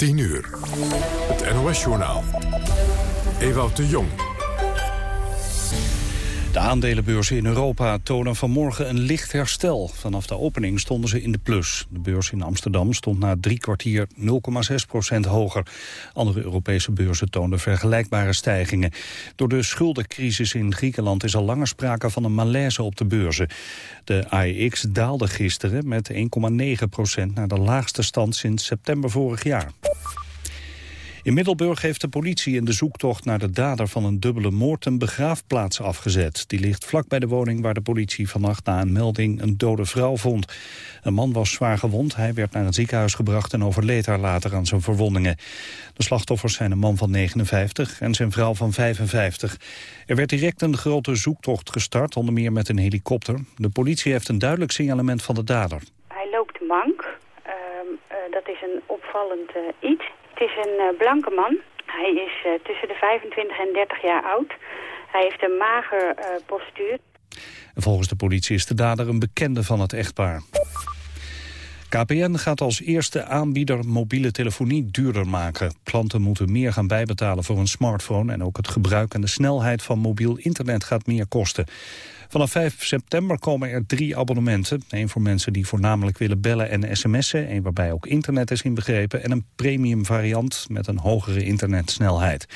10 uur. Het NOS-journaal. Ewout de Jong. De aandelenbeurzen in Europa tonen vanmorgen een licht herstel. Vanaf de opening stonden ze in de plus. De beurs in Amsterdam stond na drie kwartier 0,6 procent hoger. Andere Europese beurzen toonden vergelijkbare stijgingen. Door de schuldencrisis in Griekenland is al langer sprake van een malaise op de beurzen. De AEX daalde gisteren met 1,9 procent naar de laagste stand sinds september vorig jaar. In Middelburg heeft de politie in de zoektocht naar de dader van een dubbele moord een begraafplaats afgezet. Die ligt vlak bij de woning waar de politie vannacht na een melding een dode vrouw vond. Een man was zwaar gewond, hij werd naar het ziekenhuis gebracht en overleed daar later aan zijn verwondingen. De slachtoffers zijn een man van 59 en zijn vrouw van 55. Er werd direct een grote zoektocht gestart, onder meer met een helikopter. De politie heeft een duidelijk signalement van de dader. Hij loopt mank. Uh, uh, dat is een opvallend uh, iets. Het is een uh, blanke man. Hij is uh, tussen de 25 en 30 jaar oud. Hij heeft een mager uh, postuur. En volgens de politie is de dader een bekende van het echtpaar. KPN gaat als eerste aanbieder mobiele telefonie duurder maken. Klanten moeten meer gaan bijbetalen voor een smartphone... en ook het gebruik en de snelheid van mobiel internet gaat meer kosten. Vanaf 5 september komen er drie abonnementen. Eén voor mensen die voornamelijk willen bellen en sms'en. Een waarbij ook internet is inbegrepen. En een premium variant met een hogere internetsnelheid.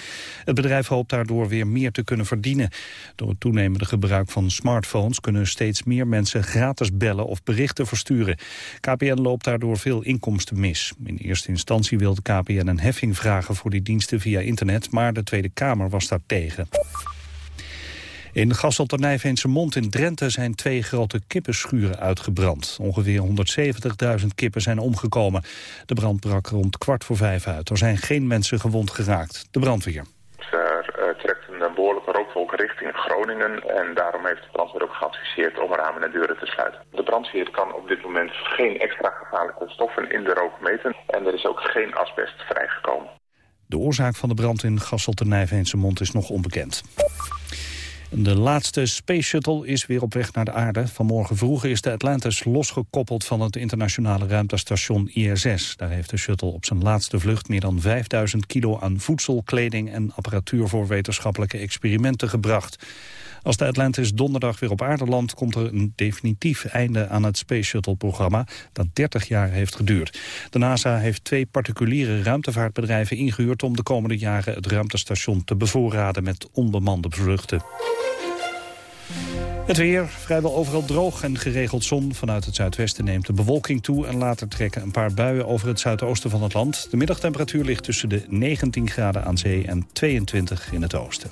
Het bedrijf hoopt daardoor weer meer te kunnen verdienen. Door het toenemende gebruik van smartphones... kunnen steeds meer mensen gratis bellen of berichten versturen. KPN loopt daardoor veel inkomsten mis. In eerste instantie wilde KPN een heffing vragen voor die diensten via internet... maar de Tweede Kamer was daar tegen. In Gasselternijveense Mond in Drenthe zijn twee grote kippenschuren uitgebrand. Ongeveer 170.000 kippen zijn omgekomen. De brand brak rond kwart voor vijf uit. Er zijn geen mensen gewond geraakt. De brandweer. Er uh, trekt een behoorlijke rookwolk richting Groningen. En daarom heeft de brandweer ook geadviseerd om ramen en deuren te sluiten. De brandweer kan op dit moment geen extra gevaarlijke stoffen in de rook meten. En er is ook geen asbest vrijgekomen. De oorzaak van de brand in Gasselternijveense Mond is nog onbekend. De laatste Space Shuttle is weer op weg naar de aarde. Vanmorgen vroeg is de Atlantis losgekoppeld van het internationale ruimtestation ISS. Daar heeft de shuttle op zijn laatste vlucht meer dan 5000 kilo aan voedsel, kleding en apparatuur voor wetenschappelijke experimenten gebracht. Als de Atlantis donderdag weer op aarde landt... komt er een definitief einde aan het Space Shuttle-programma... dat 30 jaar heeft geduurd. De NASA heeft twee particuliere ruimtevaartbedrijven ingehuurd... om de komende jaren het ruimtestation te bevoorraden met onbemande vluchten. Het weer, vrijwel overal droog en geregeld zon. Vanuit het zuidwesten neemt de bewolking toe... en later trekken een paar buien over het zuidoosten van het land. De middagtemperatuur ligt tussen de 19 graden aan zee en 22 in het oosten.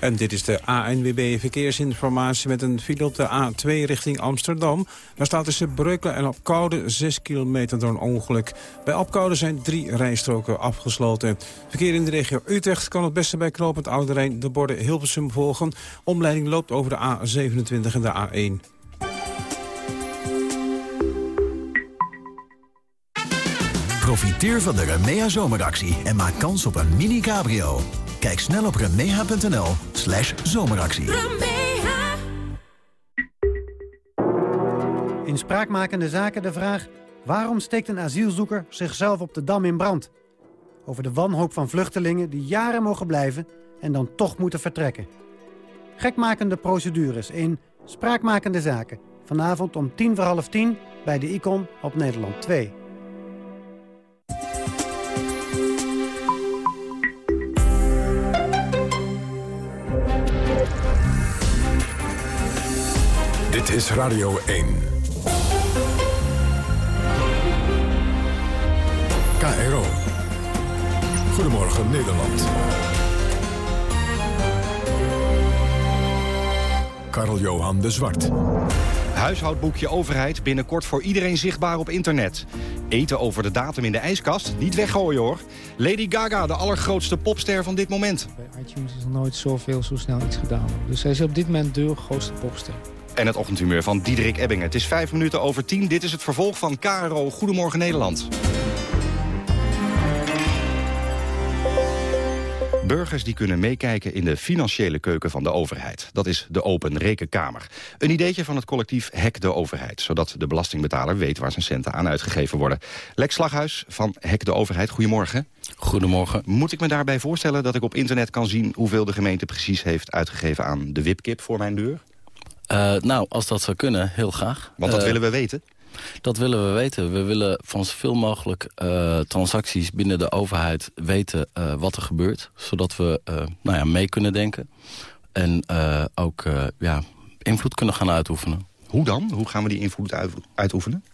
En dit is de ANWB Verkeersinformatie met een file op de A2 richting Amsterdam. Daar staat tussen Breukelen en Opkoude 6 kilometer door een ongeluk. Bij Opkoude zijn drie rijstroken afgesloten. Verkeer in de regio Utrecht kan het beste bij knooppunt Oude Rijn de borden Hilversum volgen. Omleiding loopt over de A27 en de A1. Profiteer van de Remea zomeractie en maak kans op een mini-cabrio. Kijk snel op remeha.nl slash zomeractie. In spraakmakende zaken de vraag... waarom steekt een asielzoeker zichzelf op de Dam in brand? Over de wanhoop van vluchtelingen die jaren mogen blijven... en dan toch moeten vertrekken. Gekmakende procedures in Spraakmakende Zaken. Vanavond om tien voor half tien bij de Icon op Nederland 2. Dit is Radio 1. KRO. Goedemorgen Nederland. Karl-Johan de Zwart. Huishoudboekje overheid binnenkort voor iedereen zichtbaar op internet. Eten over de datum in de ijskast? Niet weggooien hoor. Lady Gaga, de allergrootste popster van dit moment. Bij iTunes is nog nooit zoveel zo snel iets gedaan. Dus zij is op dit moment de grootste popster. En het ochtendhumeur van Diederik Ebbingen. Het is vijf minuten over tien. Dit is het vervolg van KRO Goedemorgen Nederland. Burgers die kunnen meekijken in de financiële keuken van de overheid. Dat is de Open Rekenkamer. Een ideetje van het collectief Hek de Overheid... zodat de belastingbetaler weet waar zijn centen aan uitgegeven worden. Lex Slaghuis van Hek de Overheid, goedemorgen. Goedemorgen. Moet ik me daarbij voorstellen dat ik op internet kan zien... hoeveel de gemeente precies heeft uitgegeven aan de wipkip voor mijn deur? Uh, nou, als dat zou kunnen, heel graag. Want dat uh, willen we weten? Dat willen we weten. We willen van zoveel mogelijk uh, transacties binnen de overheid weten wat er gebeurt. Zodat we nou ja, mee kunnen denken. En ook ja, invloed kunnen gaan uitoefenen. Hoe dan? Hoe gaan we die invloed uitoefenen?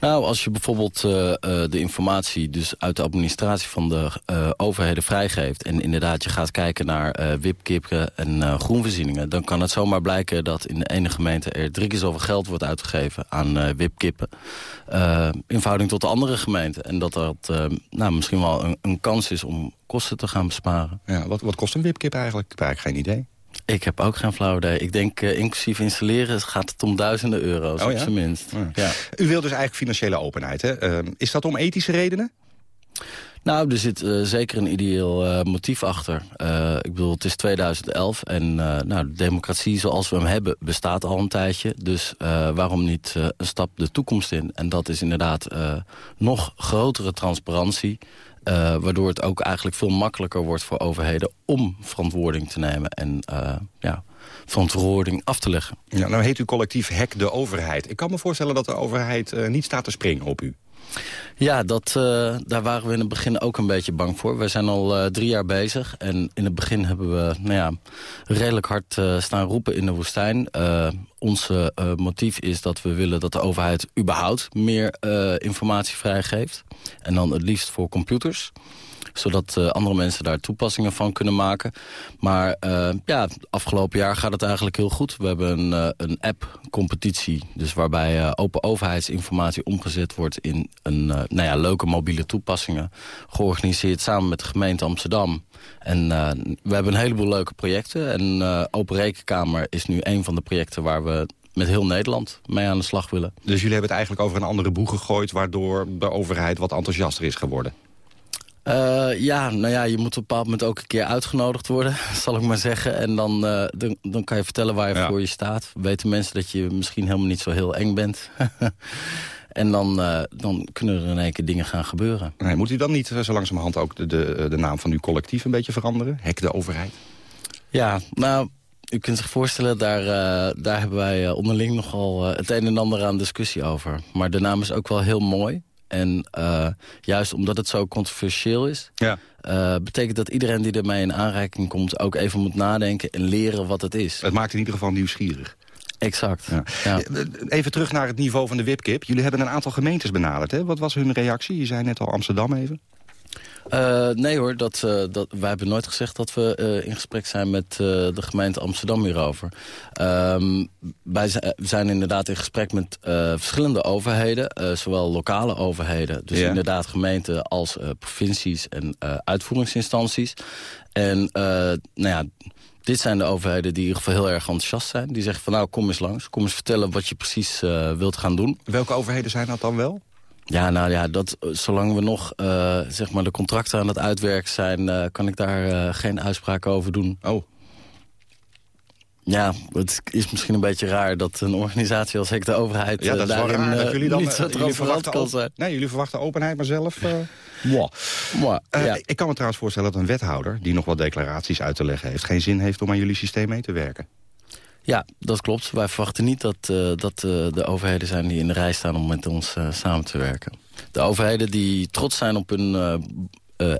Nou, als je bijvoorbeeld uh, uh, de informatie dus uit de administratie van de uh, overheden vrijgeeft... en inderdaad je gaat kijken naar wipkippen en groenvoorzieningen... dan kan het zomaar blijken dat in de ene gemeente er drie keer zoveel geld wordt uitgegeven aan wipkippen... in verhouding tot de andere gemeente. En dat dat nou, misschien wel een, een, kans is om kosten te gaan besparen. Ja, wat, wat kost een wipkip eigenlijk? Ik heb eigenlijk geen idee. Ik heb ook geen flauw idee. Ik denk, uh, inclusief installeren gaat het om duizenden euro's, oh, op ja? zijn minst. Ja. Ja. U wilt dus eigenlijk financiële openheid. Hè? Uh, is dat om ethische redenen? Nou, er zit uh, zeker een ideeel uh, motief achter. Uh, ik bedoel, het is 2011 en nou, de democratie zoals we hem hebben bestaat al een tijdje. Dus waarom niet een stap de toekomst in? En dat is inderdaad nog grotere transparantie. Uh, waardoor het ook eigenlijk veel makkelijker wordt voor overheden... om verantwoording te nemen en uh, ja, verantwoording af te leggen. Ja, nou heet u collectief Hek de Overheid. Ik kan me voorstellen dat de overheid uh, niet staat te springen op u. Ja, dat, uh, daar waren we in het begin ook een beetje bang voor. We zijn al uh, drie jaar bezig en in het begin hebben we nou ja, redelijk hard uh, staan roepen in de woestijn. ons motief is dat we willen dat de overheid überhaupt meer informatie vrijgeeft. En dan het liefst voor computers zodat uh, andere mensen daar toepassingen van kunnen maken. Maar uh, ja, afgelopen jaar gaat het eigenlijk heel goed. We hebben een, uh, een app-competitie, dus waarbij open overheidsinformatie omgezet wordt in een, nou ja, leuke mobiele toepassingen, georganiseerd samen met de gemeente Amsterdam. En we hebben een heleboel leuke projecten. En Open Rekenkamer is nu een van de projecten waar we met heel Nederland mee aan de slag willen. Dus jullie hebben het eigenlijk over een andere boeg gegooid... waardoor de overheid wat enthousiaster is geworden? Uh, ja, nou ja, je moet op een bepaald moment ook een keer uitgenodigd worden, zal ik maar zeggen. En dan, uh, dan, dan, kan je vertellen waar je ja. voor je staat. Weten mensen dat je misschien helemaal niet zo heel eng bent. en dan, uh, dan kunnen er in één keer dingen gaan gebeuren. Nee, moet u dan niet zo langzamerhand ook de, de, de naam van uw collectief een beetje veranderen? Hek de overheid? Ja, nou... U kunt zich voorstellen, daar, uh, daar hebben wij onderling nogal uh, het een en ander aan discussie over. Maar de naam is ook wel heel mooi. En uh, juist omdat het zo controversieel is... Ja. Uh, betekent dat iedereen die ermee in aanraking komt... ook even moet nadenken en leren wat het is. Het maakt in ieder geval nieuwsgierig. Exact. Ja. Ja. Even terug naar het niveau van de wipkip. Jullie hebben een aantal gemeentes benaderd. Hè? Wat was hun reactie? Je zei net al Amsterdam even. Uh, nee hoor, dat, uh, dat, wij hebben nooit gezegd dat we uh, in gesprek zijn met de gemeente Amsterdam hierover. Um, wij zijn inderdaad in gesprek met verschillende overheden, zowel lokale overheden, dus ja. inderdaad gemeenten als provincies en uitvoeringsinstanties. En nou ja, dit zijn de overheden die in ieder geval heel erg enthousiast zijn. Die zeggen van nou kom eens langs, kom eens vertellen wat je precies wilt gaan doen. Welke overheden zijn dat dan wel? Ja, nou ja, dat, zolang we nog uh, zeg maar de contracten aan het uitwerken zijn... Uh, kan ik daar uh, geen uitspraak over doen. Oh. Ja, het is misschien een beetje raar dat een organisatie als Hek de Overheid... Ja, dat is daarin, wel raar dat jullie dan niet zo jullie verwachten, kan zijn. Nee, jullie verwachten openheid, maar zelf... Moi. Moi, ja. Ik kan me trouwens voorstellen dat een wethouder... die nog wat declaraties uit te leggen heeft... geen zin heeft om aan jullie systeem mee te werken. Ja, dat klopt. Wij verwachten niet dat, uh, dat uh, de overheden zijn die in de rij staan om met ons uh, samen te werken. De overheden die trots zijn op hun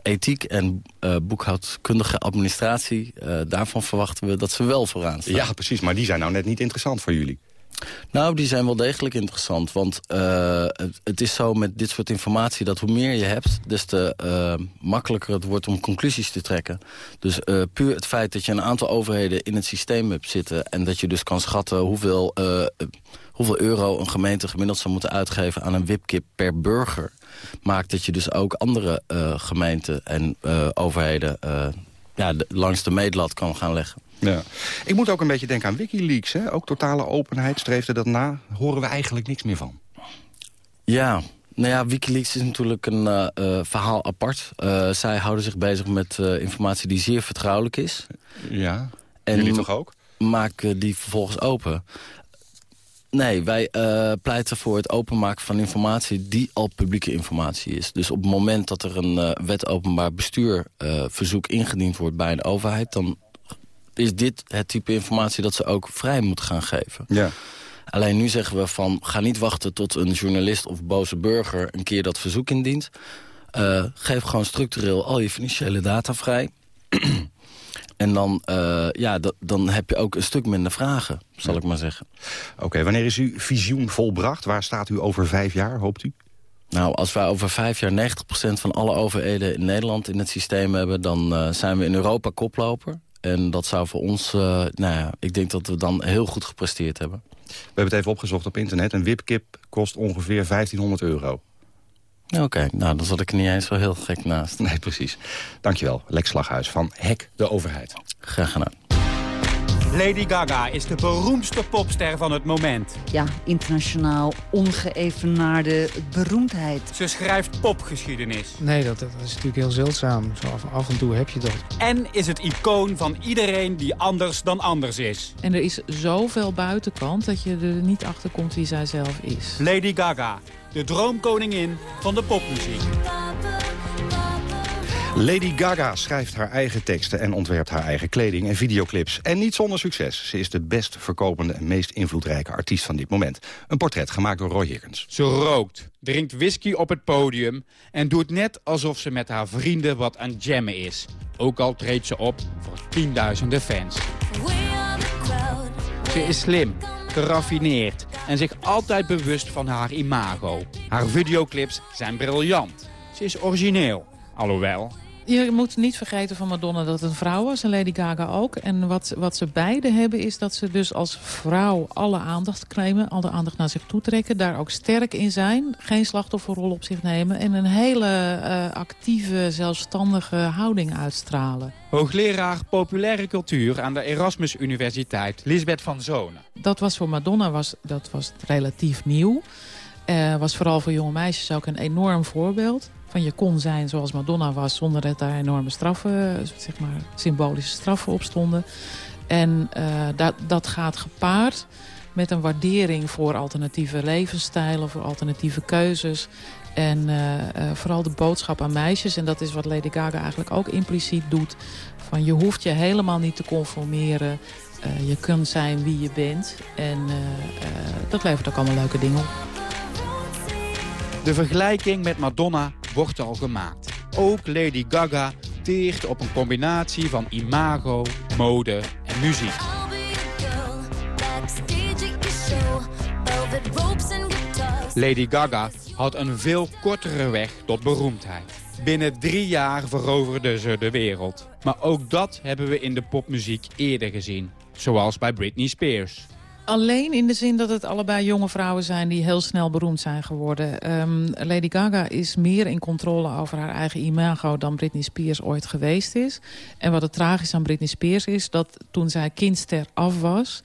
ethiek en boekhoudkundige administratie... daarvan verwachten we dat ze wel vooraan staan. Ja, precies. Maar die zijn nou net niet interessant voor jullie. Nou, die zijn wel degelijk interessant. Want uh, het, is zo met dit soort informatie dat hoe meer je hebt... des te uh, makkelijker het wordt om conclusies te trekken. Dus uh, puur het feit dat je een aantal overheden in het systeem hebt zitten... en dat je dus kan schatten hoeveel, hoeveel euro een gemeente gemiddeld zou moeten uitgeven... aan een wipkip per burger... maakt dat je dus ook andere gemeenten en overheden... ja, langs de meetlat kan gaan leggen. Ja. Ik moet ook een beetje denken aan Wikileaks. Hè? Ook totale openheid streefde dat na. Horen we eigenlijk niks meer van. Ja, Nou ja, Wikileaks is natuurlijk een uh, uh, verhaal apart. Uh, zij houden zich bezig met informatie die zeer vertrouwelijk is. Ja, en jullie toch ook? maken die vervolgens open. Nee, wij pleiten voor het openmaken van informatie die al publieke informatie is. Dus op het moment dat er een wet openbaar bestuur verzoek ingediend wordt bij een overheid... dan is dit het type informatie dat ze ook vrij moeten gaan geven. Ja. Alleen nu zeggen we van, ga niet wachten tot een journalist of boze burger een keer dat verzoek indient. Uh, geef gewoon structureel al je financiële data vrij. en dan, uh, ja, dan heb je ook een stuk minder vragen, zal ik maar zeggen. Oké, wanneer is uw visioen volbracht? Waar staat u over vijf jaar, hoopt u? Nou, als wij over vijf jaar 90% van alle overheden in Nederland in het systeem hebben... dan uh, zijn we in Europa koploper. En dat zou voor ons, uh, nou ja, ik denk dat we dan heel goed gepresteerd hebben. We hebben het even opgezocht op internet. Een wipkip kost ongeveer 1500 euro. Oké, nou dan zat ik er niet eens zo heel gek naast. Nee, precies. Dankjewel, Lex Slaghuis van Hek de Overheid. Graag gedaan. Lady Gaga is de beroemdste popster van het moment. Ja, internationaal ongeëvenaarde beroemdheid. Ze schrijft popgeschiedenis. Nee, dat, dat is natuurlijk heel zeldzaam. Zo af, af, en toe heb je dat. En is het icoon van iedereen die anders dan anders is. En er is zoveel buitenkant dat je er niet achter komt wie zij zelf is. Lady Gaga, de droomkoningin van de popmuziek. Lady Gaga schrijft haar eigen teksten en ontwerpt haar eigen kleding en videoclips. En niet zonder succes. Ze is de best verkopende en meest invloedrijke artiest van dit moment. Een portret gemaakt door Roy Higgins. Ze rookt, drinkt whisky op het podium... en doet net alsof ze met haar vrienden wat aan jammen is. Ook al treedt ze op voor tienduizenden fans. Ze is slim, geraffineerd en zich altijd bewust van haar imago. Haar videoclips zijn briljant. Ze is origineel, alhoewel je moet niet vergeten van Madonna dat het een vrouw was. En Lady Gaga ook. En wat, wat ze beide hebben is dat ze dus als vrouw alle aandacht claimen. Alle aandacht naar zich toe trekken. Daar ook sterk in zijn. Geen slachtofferrol op zich nemen. En een hele uh, actieve, zelfstandige houding uitstralen. Hoogleraar populaire cultuur aan de Erasmus Universiteit. Lisbeth van Zonen. Dat was voor Madonna was, dat was relatief nieuw. Uh, was vooral voor jonge meisjes ook een enorm voorbeeld van je kon zijn zoals Madonna was... zonder dat daar enorme straffen, zeg maar symbolische straffen op stonden. En uh, dat, dat gaat gepaard met een waardering voor alternatieve levensstijlen... voor alternatieve keuzes. En uh, vooral de boodschap aan meisjes. En dat is wat Lady Gaga eigenlijk ook impliciet doet. Van je hoeft je helemaal niet te conformeren. je kunt zijn wie je bent. En dat levert ook allemaal leuke dingen op. De vergelijking met Madonna wordt al gemaakt. Ook Lady Gaga teert op een combinatie van imago, mode en muziek. Lady Gaga had een veel kortere weg tot beroemdheid. Binnen drie jaar veroverde ze de wereld. Maar ook dat hebben we in de popmuziek eerder gezien. Zoals bij Britney Spears. Alleen in de zin dat het allebei jonge vrouwen zijn die heel snel beroemd zijn geworden. Um, Lady Gaga is meer in controle over haar eigen imago dan Britney Spears ooit geweest is. En wat het tragisch aan Britney Spears is, dat toen zij kindster af was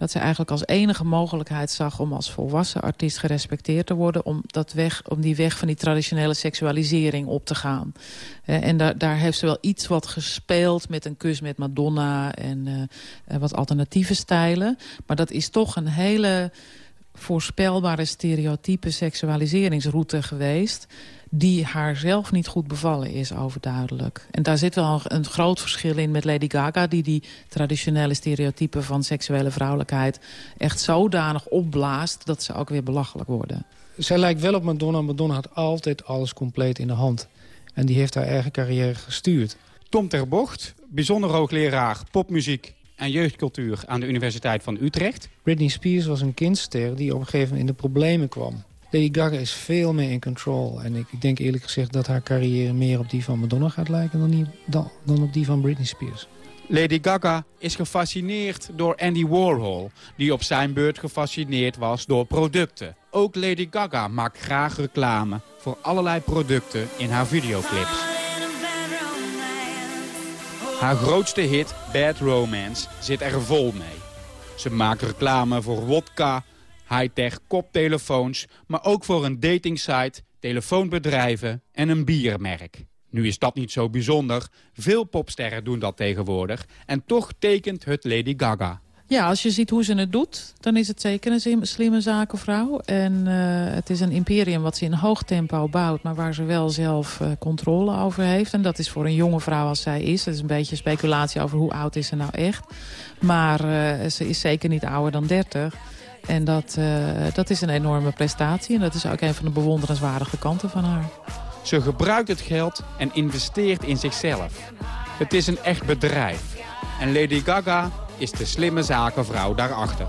dat ze eigenlijk als enige mogelijkheid zag om als volwassen artiest gerespecteerd te worden... om, dat weg, om die weg van die traditionele seksualisering op te gaan. En daar, daar heeft ze wel iets wat gespeeld met een kus met Madonna en uh, wat alternatieve stijlen. Maar dat is toch een hele voorspelbare stereotype seksualiseringsroute geweest die haar zelf niet goed bevallen is, overduidelijk. En daar zit wel een groot verschil in met Lady Gaga... die die traditionele stereotypen van seksuele vrouwelijkheid... echt zodanig opblaast dat ze ook weer belachelijk worden. Zij lijkt wel op Madonna. Madonna had altijd alles compleet in de hand. En die heeft haar eigen carrière gestuurd. Tom ter Bocht, bijzonder hoogleraar popmuziek en jeugdcultuur aan de Universiteit van Utrecht. Britney Spears was een kindster die op een gegeven moment in de problemen kwam. Lady Gaga is veel meer in control. En ik, denk eerlijk gezegd dat haar carrière meer op die van Madonna gaat lijken... dan, die, dan op die van Britney Spears. Lady Gaga is gefascineerd door Andy Warhol... die op zijn beurt gefascineerd was door producten. Ook Lady Gaga maakt graag reclame voor allerlei producten in haar videoclips. Haar grootste hit, Bad Romance, zit er vol mee. Ze maakt reclame voor wodka, high-tech koptelefoons... maar ook voor een datingsite telefoonbedrijven en een biermerk. Nu is dat niet zo bijzonder. Veel popsterren doen dat tegenwoordig. En toch tekent het Lady Gaga. Ja, als je ziet hoe ze het doet, dan is het zeker een slimme zakenvrouw. En uh, het is een imperium wat ze in hoog tempo bouwt... maar waar ze wel zelf uh, controle over heeft. En dat is voor een jonge vrouw als zij is. Dat is een beetje speculatie over hoe oud is ze nou echt. Maar uh, ze is zeker niet ouder dan 30. En dat, dat is een enorme prestatie. En dat is ook een van de bewonderenswaardige kanten van haar. Ze gebruikt het geld en investeert in zichzelf. Het is een echt bedrijf. En Lady Gaga is de slimme zakenvrouw daarachter.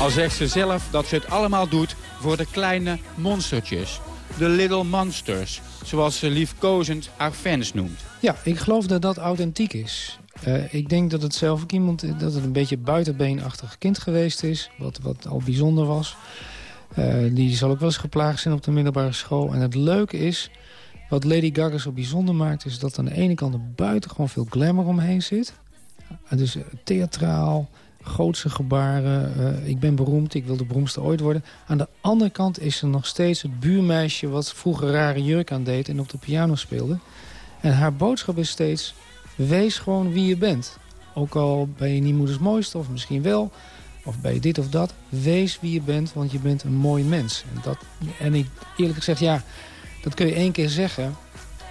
Al zegt ze zelf dat ze het allemaal doet voor de kleine monstertjes. De little monsters, zoals ze liefkozend haar fans noemt. Ja, ik geloof dat dat authentiek is. Uh, ik denk dat het zelf ook iemand dat het een beetje buitenbeenachtig kind geweest is. Wat, wat al bijzonder was. Uh, die zal ook wel eens geplaagd zijn op de middelbare school. En het leuke is, wat Lady Gaga zo bijzonder maakt... is dat aan de ene kant er buiten gewoon veel glamour omheen zit. Uh, dus theatraal, grootse gebaren. ik ben beroemd, ik wil de beroemdste ooit worden. Aan de andere kant is er nog steeds het buurmeisje... wat vroeger rare jurk aan deed en op de piano speelde. En haar boodschap is steeds Wees gewoon wie je bent. Ook al ben je niet moeders mooiste, of misschien wel. Of ben je dit of dat. Wees wie je bent, want je bent een mooi mens. En, dat, en ik eerlijk gezegd, ja, dat kun je één keer zeggen.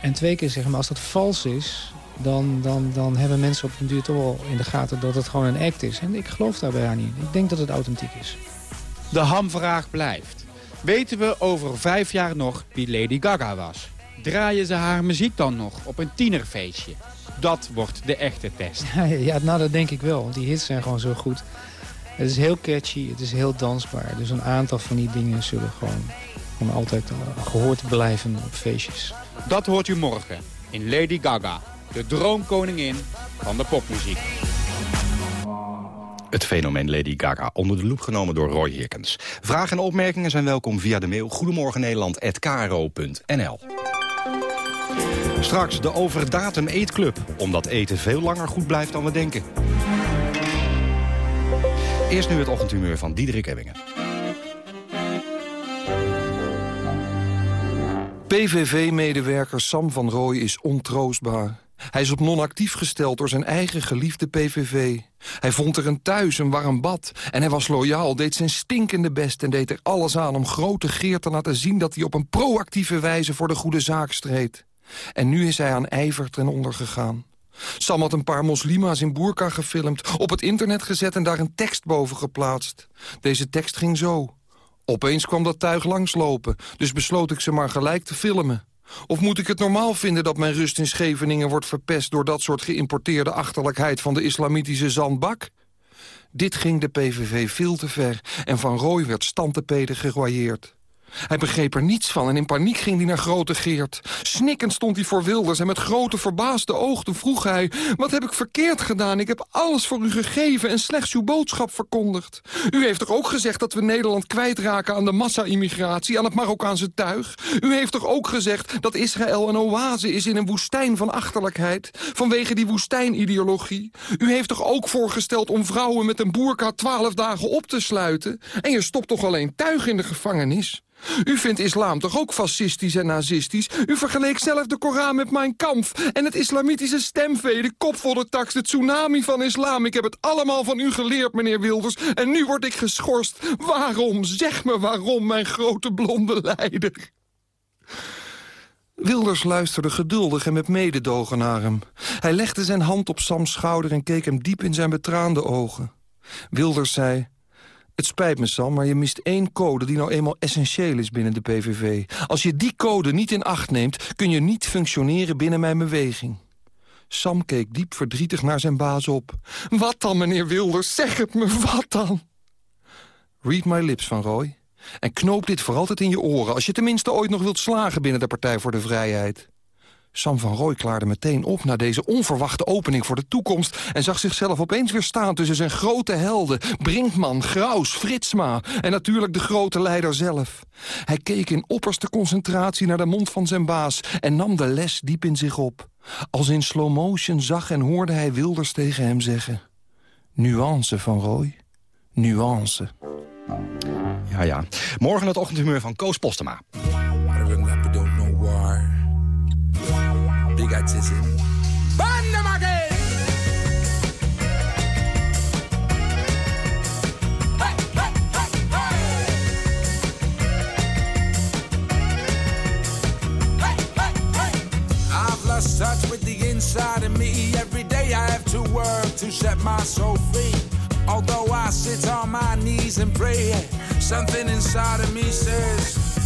En twee keer zeggen. Maar als dat vals is, dan, dan, dan hebben mensen op een duur toch wel in de gaten dat het gewoon een act is. En ik geloof daar bijna niet. Ik denk dat het authentiek is. De hamvraag blijft. Weten we over vijf jaar nog wie Lady Gaga was? Draaien ze haar muziek dan nog op een tienerfeestje? Dat wordt de echte test. Ja, nou dat denk ik wel. Want die hits zijn gewoon zo goed. Het is heel catchy, het is heel dansbaar. Dus een aantal van die dingen zullen gewoon, gewoon altijd uh, gehoord blijven op feestjes. Dat hoort u morgen in Lady Gaga, de droomkoningin van de popmuziek. Het fenomeen Lady Gaga onder de loep genomen door Roy Hirkens. Vragen en opmerkingen zijn welkom via de mail Goedemorgen Nederland@kro.nl. Straks de overdatum eetclub, omdat eten veel langer goed blijft dan we denken. Eerst nu het ochtendhumeur van Diederik Ebbingen. PVV-medewerker Sam van Rooij is ontroostbaar. Hij is op non-actief gesteld door zijn eigen geliefde PVV. Hij vond er een thuis, een warm bad. En hij was loyaal, deed zijn stinkende best... en deed er alles aan om grote Geert te laten zien... dat hij op een proactieve wijze voor de goede zaak streed. En nu is hij aan ijver ten onder gegaan. Sam had een paar moslima's in Boerka gefilmd, op het internet gezet en daar een tekst boven geplaatst. Deze tekst ging zo. Opeens kwam dat tuig langslopen, dus besloot ik ze maar gelijk te filmen. Of moet ik het normaal vinden dat mijn rust in Scheveningen wordt verpest... door dat soort geïmporteerde achterlijkheid van de islamitische zandbak? Dit ging de PVV veel te ver en Van Rooij werd standtepeden geroyeerd. Hij begreep er niets van en in paniek ging hij naar grote Geert. Snikkend stond hij voor Wilders en met grote verbaasde ogen vroeg hij... Wat heb ik verkeerd gedaan? Ik heb alles voor u gegeven en slechts uw boodschap verkondigd. U heeft toch ook gezegd dat we Nederland kwijtraken aan de massa-immigratie... aan het Marokkaanse tuig? U heeft toch ook gezegd dat Israël een oase is in een woestijn van achterlijkheid... vanwege die woestijnideologie? U heeft toch ook voorgesteld om vrouwen met een boerka twaalf dagen op te sluiten? En je stopt toch alleen tuig in de gevangenis? U vindt islam toch ook fascistisch en nazistisch? U vergeleek zelf de Koran met mijn kamp en het islamitische stemvee, de kopvoddertax, de tsunami van islam. Ik heb het allemaal van u geleerd, meneer Wilders, en nu word ik geschorst. Waarom? Zeg me waarom, mijn grote blonde leider. Wilders luisterde geduldig en met mededogen naar hem. Hij legde zijn hand op Sams schouder en keek hem diep in zijn betraande ogen. Wilders zei... Het spijt me, Sam, maar je mist één code die nou eenmaal essentieel is binnen de PVV. Als je die code niet in acht neemt, kun je niet functioneren binnen mijn beweging. Sam keek diep verdrietig naar zijn baas op. Wat dan, meneer Wilders? Zeg het me, wat dan? Read my lips, Van Roy. En knoop dit voor altijd in je oren... als je tenminste ooit nog wilt slagen binnen de Partij voor de Vrijheid. Sam van Rooij klaarde meteen op na deze onverwachte opening voor de toekomst... en zag zichzelf opeens weer staan tussen zijn grote helden... Brinkman, Graus, Fritsma en natuurlijk de grote leider zelf. Hij keek in opperste concentratie naar de mond van zijn baas... en nam de les diep in zich op. Als in slow motion zag en hoorde hij Wilders tegen hem zeggen... Nuance van Rooij, nuance. Ja, ja. Morgen het ochtendhumeur van Koos Postema. Big lost touch with the inside of me. Every day I have to work to set my soul free. Although I sit on my knees and pray, something inside of me says,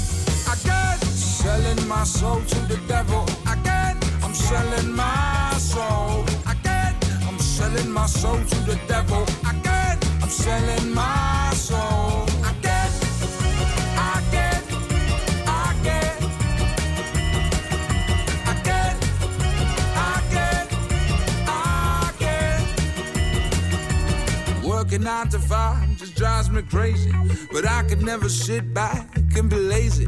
selling my soul to the devil. Got I'm selling my soul. Get, I'm selling my soul to the devil. Get, I'm selling my soul. Working nine to five just drives me crazy, but I could never sit back and be lazy.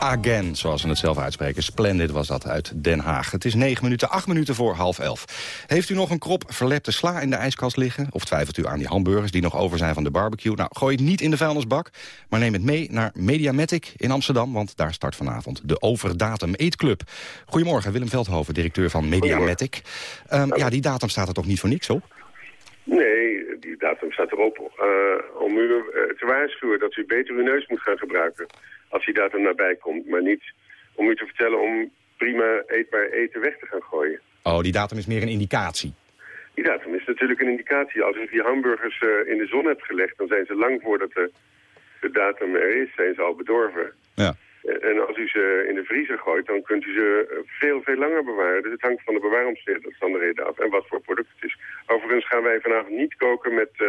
Again, zoals ze het zelf uitspreken. Splendid was dat uit Den Haag. Het is 9 minuten, 8 minuten voor half 11. Heeft u nog een krop verlepte sla in de ijskast liggen? Of twijfelt u aan die hamburgers die nog over zijn van de barbecue? Nou, gooi het niet in de vuilnisbak, maar neem het mee naar Mediamatic in Amsterdam... want daar start vanavond de Overdatum Eetclub. Goedemorgen, Willem Veldhoven, directeur van Mediamatic. Um, ja, die datum staat er toch niet voor niks op? Nee, die datum staat erop uh, om u uh, te waarschuwen dat u beter uw neus moet gaan gebruiken als die datum nabij komt. Maar niet om u te vertellen om prima eetbaar eten weg te gaan gooien. Oh, die datum is meer een indicatie? Die datum is natuurlijk een indicatie. Als u die hamburgers uh, in de zon hebt gelegd, dan zijn ze lang voordat de, de datum er is, zijn ze al bedorven. Ja. En als u ze in de vriezer gooit, dan kunt u ze veel, veel langer bewaren. Dus het hangt van de bewaaromstandigheden af en wat voor product het is. Overigens gaan wij vanavond niet koken met uh,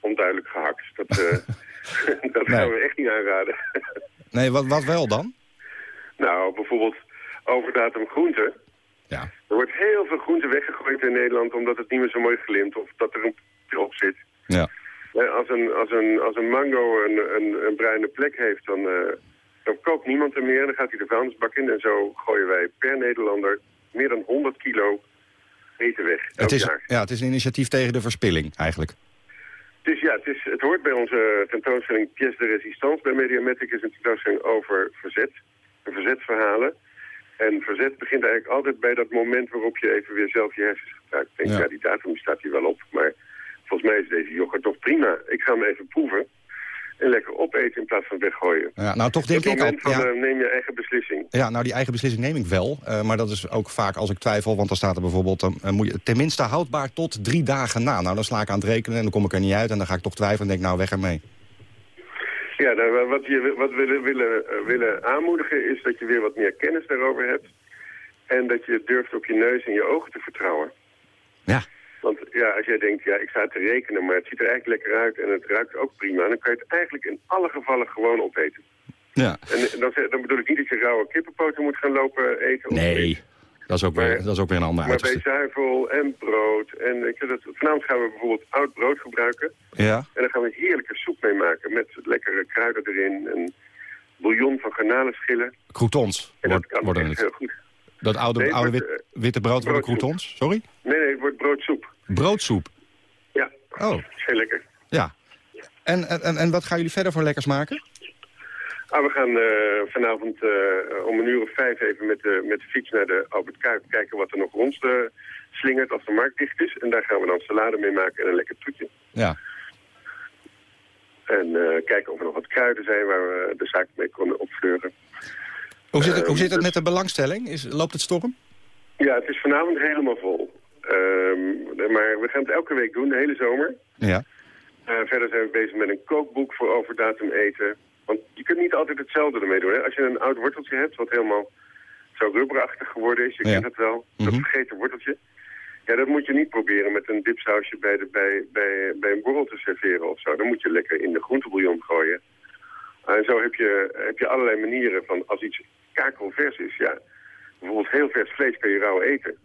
onduidelijk gehakt. Dat, uh, dat nee. gaan we echt niet aanraden. nee, wat, wat wel dan? Nou, bijvoorbeeld overdatum groente. Ja. Er wordt heel veel groente weggegooid in Nederland omdat het niet meer zo mooi glimt of dat er een op zit. Ja. Als een, als een, als een mango een, een, een bruine plek heeft, dan, uh, dan koopt niemand er meer. Dan gaat hij de vuilnisbak in en zo gooien wij per Nederlander meer dan 100 kilo eten weg. Het is, jaar. ja, het is een initiatief tegen de verspilling eigenlijk. Dus ja, het, is, het hoort bij onze tentoonstelling Pièce de Résistance. Bij Mediamatic is een tentoonstelling over verzet, en verzetsverhalen. En verzet begint eigenlijk altijd bij dat moment waarop je even weer zelf je hersens gebruikt. Ik denk, ja. ja, die datum staat hier wel op, maar volgens mij is deze yoghurt toch prima. Ik ga hem even proeven en lekker opeten in plaats van weggooien. Ja, nou, toch denk ik al... Van, ja. uh, neem je eigen beslissing. Ja, nou, die eigen beslissing neem ik wel. Uh, maar dat is ook vaak als ik twijfel, want dan staat er bijvoorbeeld... dan uh, moet je tenminste houdbaar tot drie dagen na. Nou, dan sla ik aan het rekenen en dan kom ik er niet uit... en dan ga ik toch twijfelen en denk, nou, weg ermee. Ja, nou, wat, je, wat we willen, willen, willen aanmoedigen is dat je weer wat meer kennis daarover hebt. En dat je durft op je neus en je ogen te vertrouwen. Ja. Want ja, als jij denkt, ja, ik sta te rekenen, maar het ziet er eigenlijk lekker uit en het ruikt ook prima, dan kan je het eigenlijk in alle gevallen gewoon opeten. Ja. En dan, dan bedoel ik niet dat je rauwe kippenpoten moet gaan lopen eten. Nee, dat is, ook maar, weer, dat is ook weer een ander Maar bij zuivel en brood, en ik dat, vanavond gaan we bijvoorbeeld oud brood gebruiken. Ja. En dan gaan we heerlijke soep mee maken met lekkere kruiden erin en bouillon van garnalenschillen. Croutons En dat kan worden het. heel goed. Dat oude, Nee, oude wordt, wit, witte brood worden croutons? Sorry? Nee, nee, het wordt broodsoep. Broodsoep? Ja. Oh. Heel lekker. Ja. En, en, en wat gaan jullie verder voor lekkers maken? Ah, we gaan eh, vanavond eh, om een uur of vijf even met de, met de fiets naar de Albert Kuip kijken wat er nog rond uh, slingert als de markt dicht is. En daar gaan we dan salade mee maken en een lekker toetje. Ja. En kijken of er nog wat kruiden zijn waar we de zaak mee kunnen opvleuren. Hoe zit het, hoe zit het met de belangstelling? Is, loopt het storm? Ja, het is vanavond helemaal vol. Ehm, maar we gaan het elke week doen, de hele zomer. Ja. verder zijn we bezig met een kookboek voor overdatum eten. Want je kunt niet altijd hetzelfde ermee doen. Hè? Als je een oud worteltje hebt, wat helemaal zo rubberachtig geworden is, je kent het wel, dat vergeten worteltje. Ja, dat moet je niet proberen met een dipsausje bij, de, bij, bij, bij een borrel te serveren of zo. Dan moet je lekker in de groentebouillon gooien. En zo heb je, heb je allerlei manieren van als iets kakelvers is, ja. Bijvoorbeeld heel vers vlees kan je rauw eten.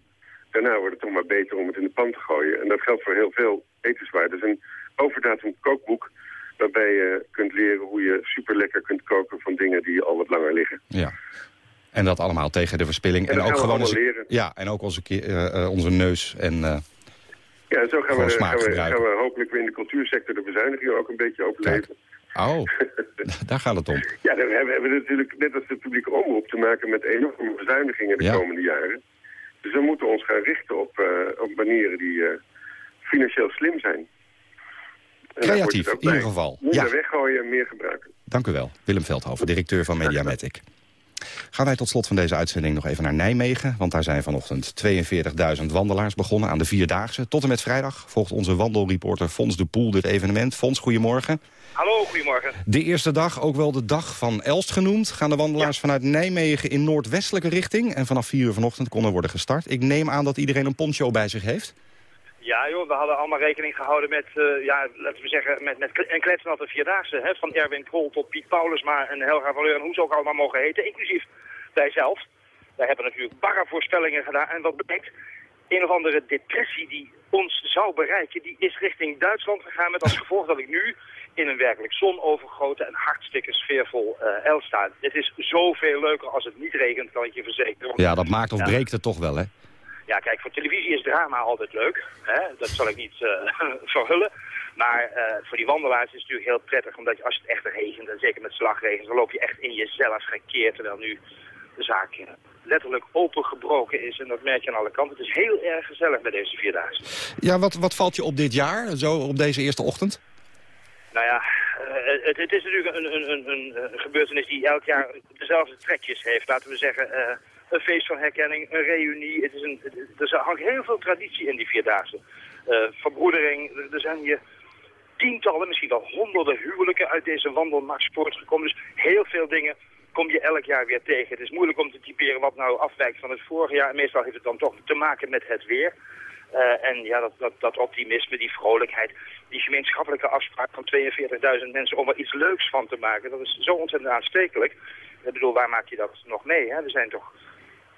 Daarna wordt het toch maar beter om het in de pan te gooien. En dat geldt voor heel veel etenswaar. Dus een overdatum kookboek waarbij je kunt leren hoe je super lekker kunt koken van dingen die al wat langer liggen. Ja. En dat allemaal tegen de verspilling. En, ook gewoon leren. Ja, en ook onze, uh, onze neus en uh, Ja, en zo gaan we, gaan, we, gaan we hopelijk weer in de cultuursector de bezuinigingen ook een beetje overleven. Oh, daar gaat het om. Ja, we hebben, we hebben natuurlijk net als de publieke omroep te maken met enorme bezuinigingen de komende jaren. Dus we moeten ons gaan richten op, uh, op manieren die financieel slim zijn. Creatief, in ieder geval. Minder ja. weggooien, meer gebruiken. Dank u wel. Willem Veldhoven, directeur van Mediamatic. Gaan wij tot slot van deze uitzending nog even naar Nijmegen. Want daar zijn vanochtend 42.000 wandelaars begonnen aan de Vierdaagse. Tot en met vrijdag volgt onze wandelreporter Fons de Poel dit evenement. Fons, goedemorgen. Hallo, goedemorgen. De eerste dag, ook wel de dag van Elst genoemd... gaan de wandelaars vanuit Nijmegen in noordwestelijke richting. En vanaf 4 uur vanochtend kon er worden gestart. Ik neem aan dat iedereen een poncho bij zich heeft. Ja joh, we hadden allemaal rekening gehouden met, uh, ja, laten we zeggen, met, met een kletsnatte vierdaagse. Hè? Van Erwin Krol tot Piet Paulusma en Helga van en hoe ze ook allemaal mogen heten, inclusief wij zelf. Wij hebben natuurlijk barre voorspellingen gedaan en wat blijkt, een of andere depressie die ons zou bereiken, die is richting Duitsland gegaan met als gevolg dat ik nu in een werkelijk zonovergoten en hartstikke sfeervol uh, el sta. Het is zoveel leuker als het niet regent, kan ik je verzekeren. Ja, dat maakt of breekt het toch wel, hè? Ja, kijk, voor televisie is drama altijd leuk. Hè? Dat zal ik niet uh, verhullen. Maar uh, voor die wandelaars is het natuurlijk heel prettig. Omdat je, als het echt regent, en zeker met slagregen, dan loop je echt in jezelf gekeerd. Terwijl nu de zaak uh, letterlijk opengebroken is. En dat merk je aan alle kanten. Het is heel erg gezellig bij deze vierdaagse. Ja, wat, wat valt je op dit jaar, zo op deze eerste ochtend? Nou ja, het, het, is natuurlijk een, een, een, een, gebeurtenis die elk jaar dezelfde trekjes heeft. Laten we zeggen, een feest van herkenning, een reunie. Het is een, er hangt heel veel traditie in die Vierdaagse. Uh, verbroedering, er zijn hier tientallen, misschien wel honderden huwelijken uit deze wandelmars voortgekomen. Dus heel veel dingen kom je elk jaar weer tegen. Het is moeilijk om te typeren wat nou afwijkt van het vorige jaar. Meestal heeft het dan toch te maken met het weer. Uh, en ja, dat, dat, dat optimisme, die vrolijkheid, die gemeenschappelijke afspraak van 42.000 mensen om er iets leuks van te maken, dat is zo ontzettend aanstekelijk. Ik bedoel, waar maak je dat nog mee? Hè? We zijn toch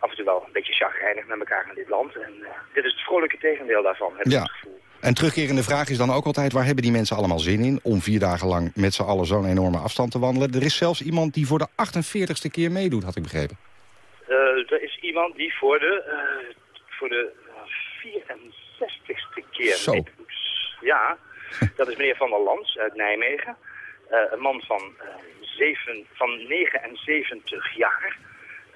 af en toe wel een beetje chagrijnig met elkaar in dit land. En uh, dit is het vrolijke tegendeel daarvan, heb ja. het gevoel. En terugkerende vraag is dan ook altijd... waar hebben die mensen allemaal zin in om vier dagen lang met z'n allen zo'n enorme afstand te wandelen? Er is zelfs iemand die voor de 48ste keer meedoet, had ik begrepen. Uh, er is iemand die voor de, uh, voor de 64ste keer Zo. meedoet. Ja, dat is meneer Van der Lans uit Nijmegen. een man van, zeven, van 79 jaar...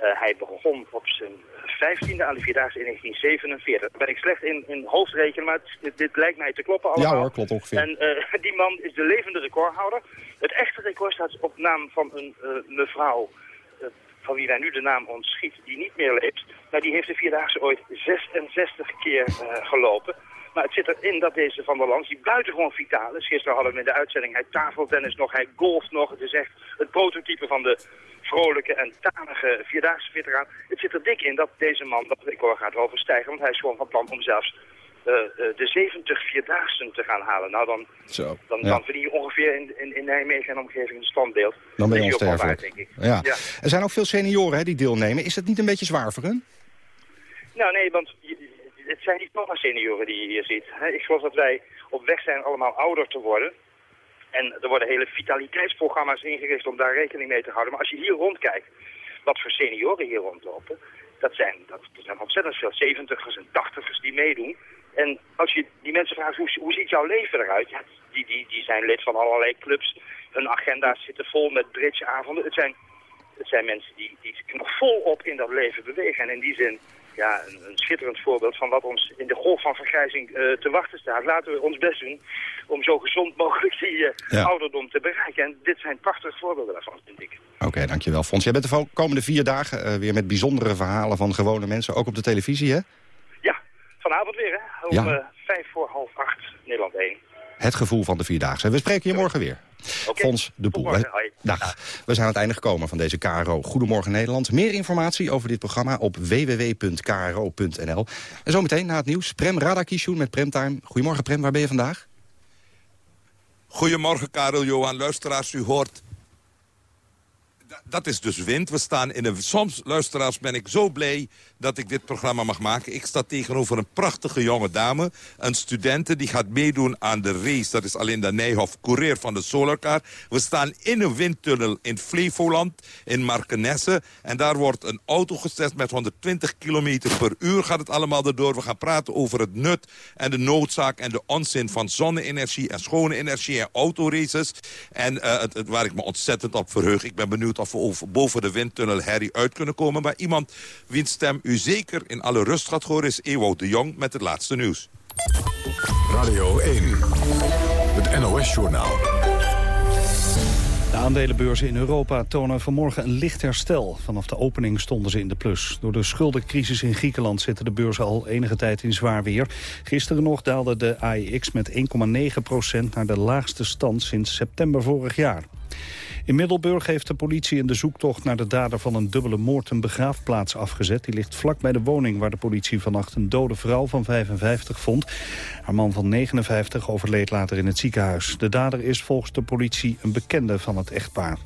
Uh, hij begon op zijn vijftiende aan de Vierdaagse in 1947. Daar ben ik slecht in, in hoofdrekenen, maar dit, dit, lijkt mij te kloppen allemaal. Ja hoor, klopt ongeveer. En uh, die man is de levende recordhouder. Het echte record staat op naam van een uh, mevrouw van wie wij nu de naam ontschiet, die niet meer leeft. Maar die heeft de Vierdaagse ooit 66 keer gelopen. Maar het zit erin dat deze Van der Lans, die buitengewoon vitaal is. Gisteren hadden we in de uitzending, hij tafeltennis nog, hij golft nog. Het is echt het prototype van de vrolijke en tanige vierdaagse veteraan. Het zit er dik in dat deze man dat record gaat overstijgen. Want hij is gewoon van plan om zelfs uh, uh, de 70 vierdaagsen te gaan halen. Nou, dan, Zo, dan, ja. dan verdien je ongeveer in, in, in Nijmegen en omgeving een standbeeld. Dan ben je onsterfelijk. denk ik. Ja. Ja. Er zijn ook veel senioren hè, die deelnemen. Is dat niet een beetje zwaar voor hun? Nou nee, want je- het zijn niet zomaar senioren die je hier ziet. Ik geloof dat wij op weg zijn allemaal ouder te worden. En er worden hele vitaliteitsprogramma's ingericht om daar rekening mee te houden. Maar als je hier rondkijkt, wat voor senioren hier rondlopen... dat zijn, dat, zijn ontzettend veel zeventigers en tachtigers die meedoen. En als je die mensen vraagt, hoe, hoe ziet jouw leven eruit? Ja, die, die, die zijn lid van allerlei clubs. Hun agenda's zitten vol met bridgeavonden. Het zijn, het zijn mensen die, die nog volop in dat leven bewegen. En in die zin ja, een, een, schitterend voorbeeld van wat ons in de golf van vergrijzing uh, te wachten staat. Laten we ons best doen om zo gezond mogelijk die uh, ja. ouderdom te bereiken. En dit zijn prachtige voorbeelden daarvan, vind ik. Oké, okay, dankjewel Fons. Jij bent de komende vier dagen uh, weer met bijzondere verhalen van gewone mensen, ook op de televisie, hè? Ja, vanavond weer, hè? Om ja. vijf voor half acht, Nederland 1. Het gevoel van de Vierdaagse. We spreken je morgen weer. Okay. Fons de Poel. Dag. We zijn aan het einde gekomen van deze KRO Goedemorgen Nederland. Meer informatie over dit programma op www.kro.nl. En zometeen na het nieuws Prem Radakishun met Premtime. Goedemorgen Prem, waar ben je vandaag? Goedemorgen Karel Johan. Luisteraars, u hoort dat is dus wind. We staan in een... Soms, luisteraars, ben ik zo blij dat ik dit programma mag maken. Ik sta tegenover een prachtige jonge dame. Een studente die gaat meedoen aan de race. Dat is alleen de Nijhoff Courier van de Solarcar. We staan in een windtunnel in Flevoland, in Markenesse. En daar wordt een auto gezet met 120 km per uur. Gaat het allemaal erdoor. We gaan praten over het nut en de noodzaak en de onzin van zonne-energie en schone energie en autoraces. En het, het, waar ik me ontzettend op verheug. Ik ben benieuwd of we over, boven de windtunnel Harry uit kunnen komen. Maar iemand wiens stem u zeker in alle rust gaat horen is Ewout de Jong met het laatste nieuws. Radio 1, het NOS-journaal. De aandelenbeurzen in Europa tonen vanmorgen een licht herstel. Vanaf de opening stonden ze in de plus. Door de schuldencrisis in Griekenland zitten de beurzen al enige tijd in zwaar weer. Gisteren nog daalde de AEX met 1,9% naar de laagste stand sinds september vorig jaar. In Middelburg heeft de politie in de zoektocht naar de dader van een dubbele moord een begraafplaats afgezet. Die ligt vlak bij de woning waar de politie vannacht een dode vrouw van 55 vond. Haar man van 59 overleed later in het ziekenhuis. De dader is volgens de politie een bekende van het echtpaar.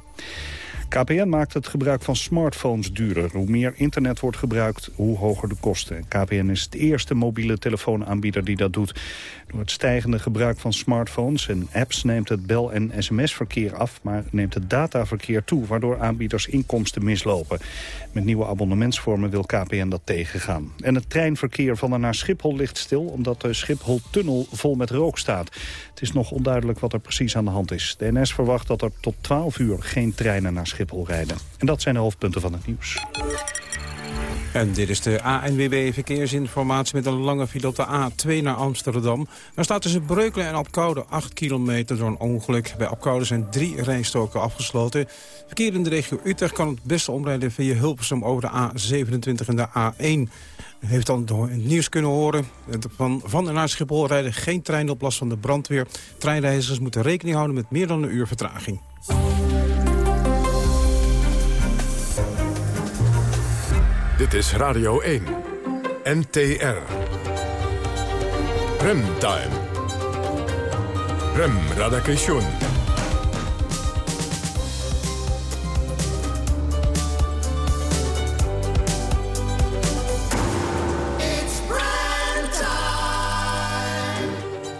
KPN maakt het gebruik van smartphones duurder. Hoe meer internet wordt gebruikt, hoe hoger de kosten. KPN is de eerste mobiele telefoonaanbieder die dat doet. Door het stijgende gebruik van smartphones en apps neemt het bel- en sms-verkeer af... maar neemt het dataverkeer toe, waardoor aanbieders inkomsten mislopen. Met nieuwe abonnementsvormen wil KPN dat tegengaan. En het treinverkeer van en naar Schiphol ligt stil... omdat de Schiphol-tunnel vol met rook staat. Het is nog onduidelijk wat er precies aan de hand is. De NS verwacht dat er tot 12 uur geen treinen naar Schiphol rijden. En dat zijn de hoofdpunten van het nieuws. En dit is de ANWB Verkeersinformatie met een lange file op de A2 naar Amsterdam. Daar staat tussen Breukelen en Apkoude 8 kilometer door een ongeluk. Bij Apkoude zijn drie rijstoken afgesloten. Verkeer in de regio Utrecht kan het beste omrijden via Hulpsum over de A27 en de A1. U heeft dan het nieuws kunnen horen. Van, van en naar Schiphol rijden geen treinen op last van de brandweer. Treinreizigers moeten rekening houden met meer dan een uur vertraging. Dit is Radio 1. NTR. Remtime. Rem Radakation.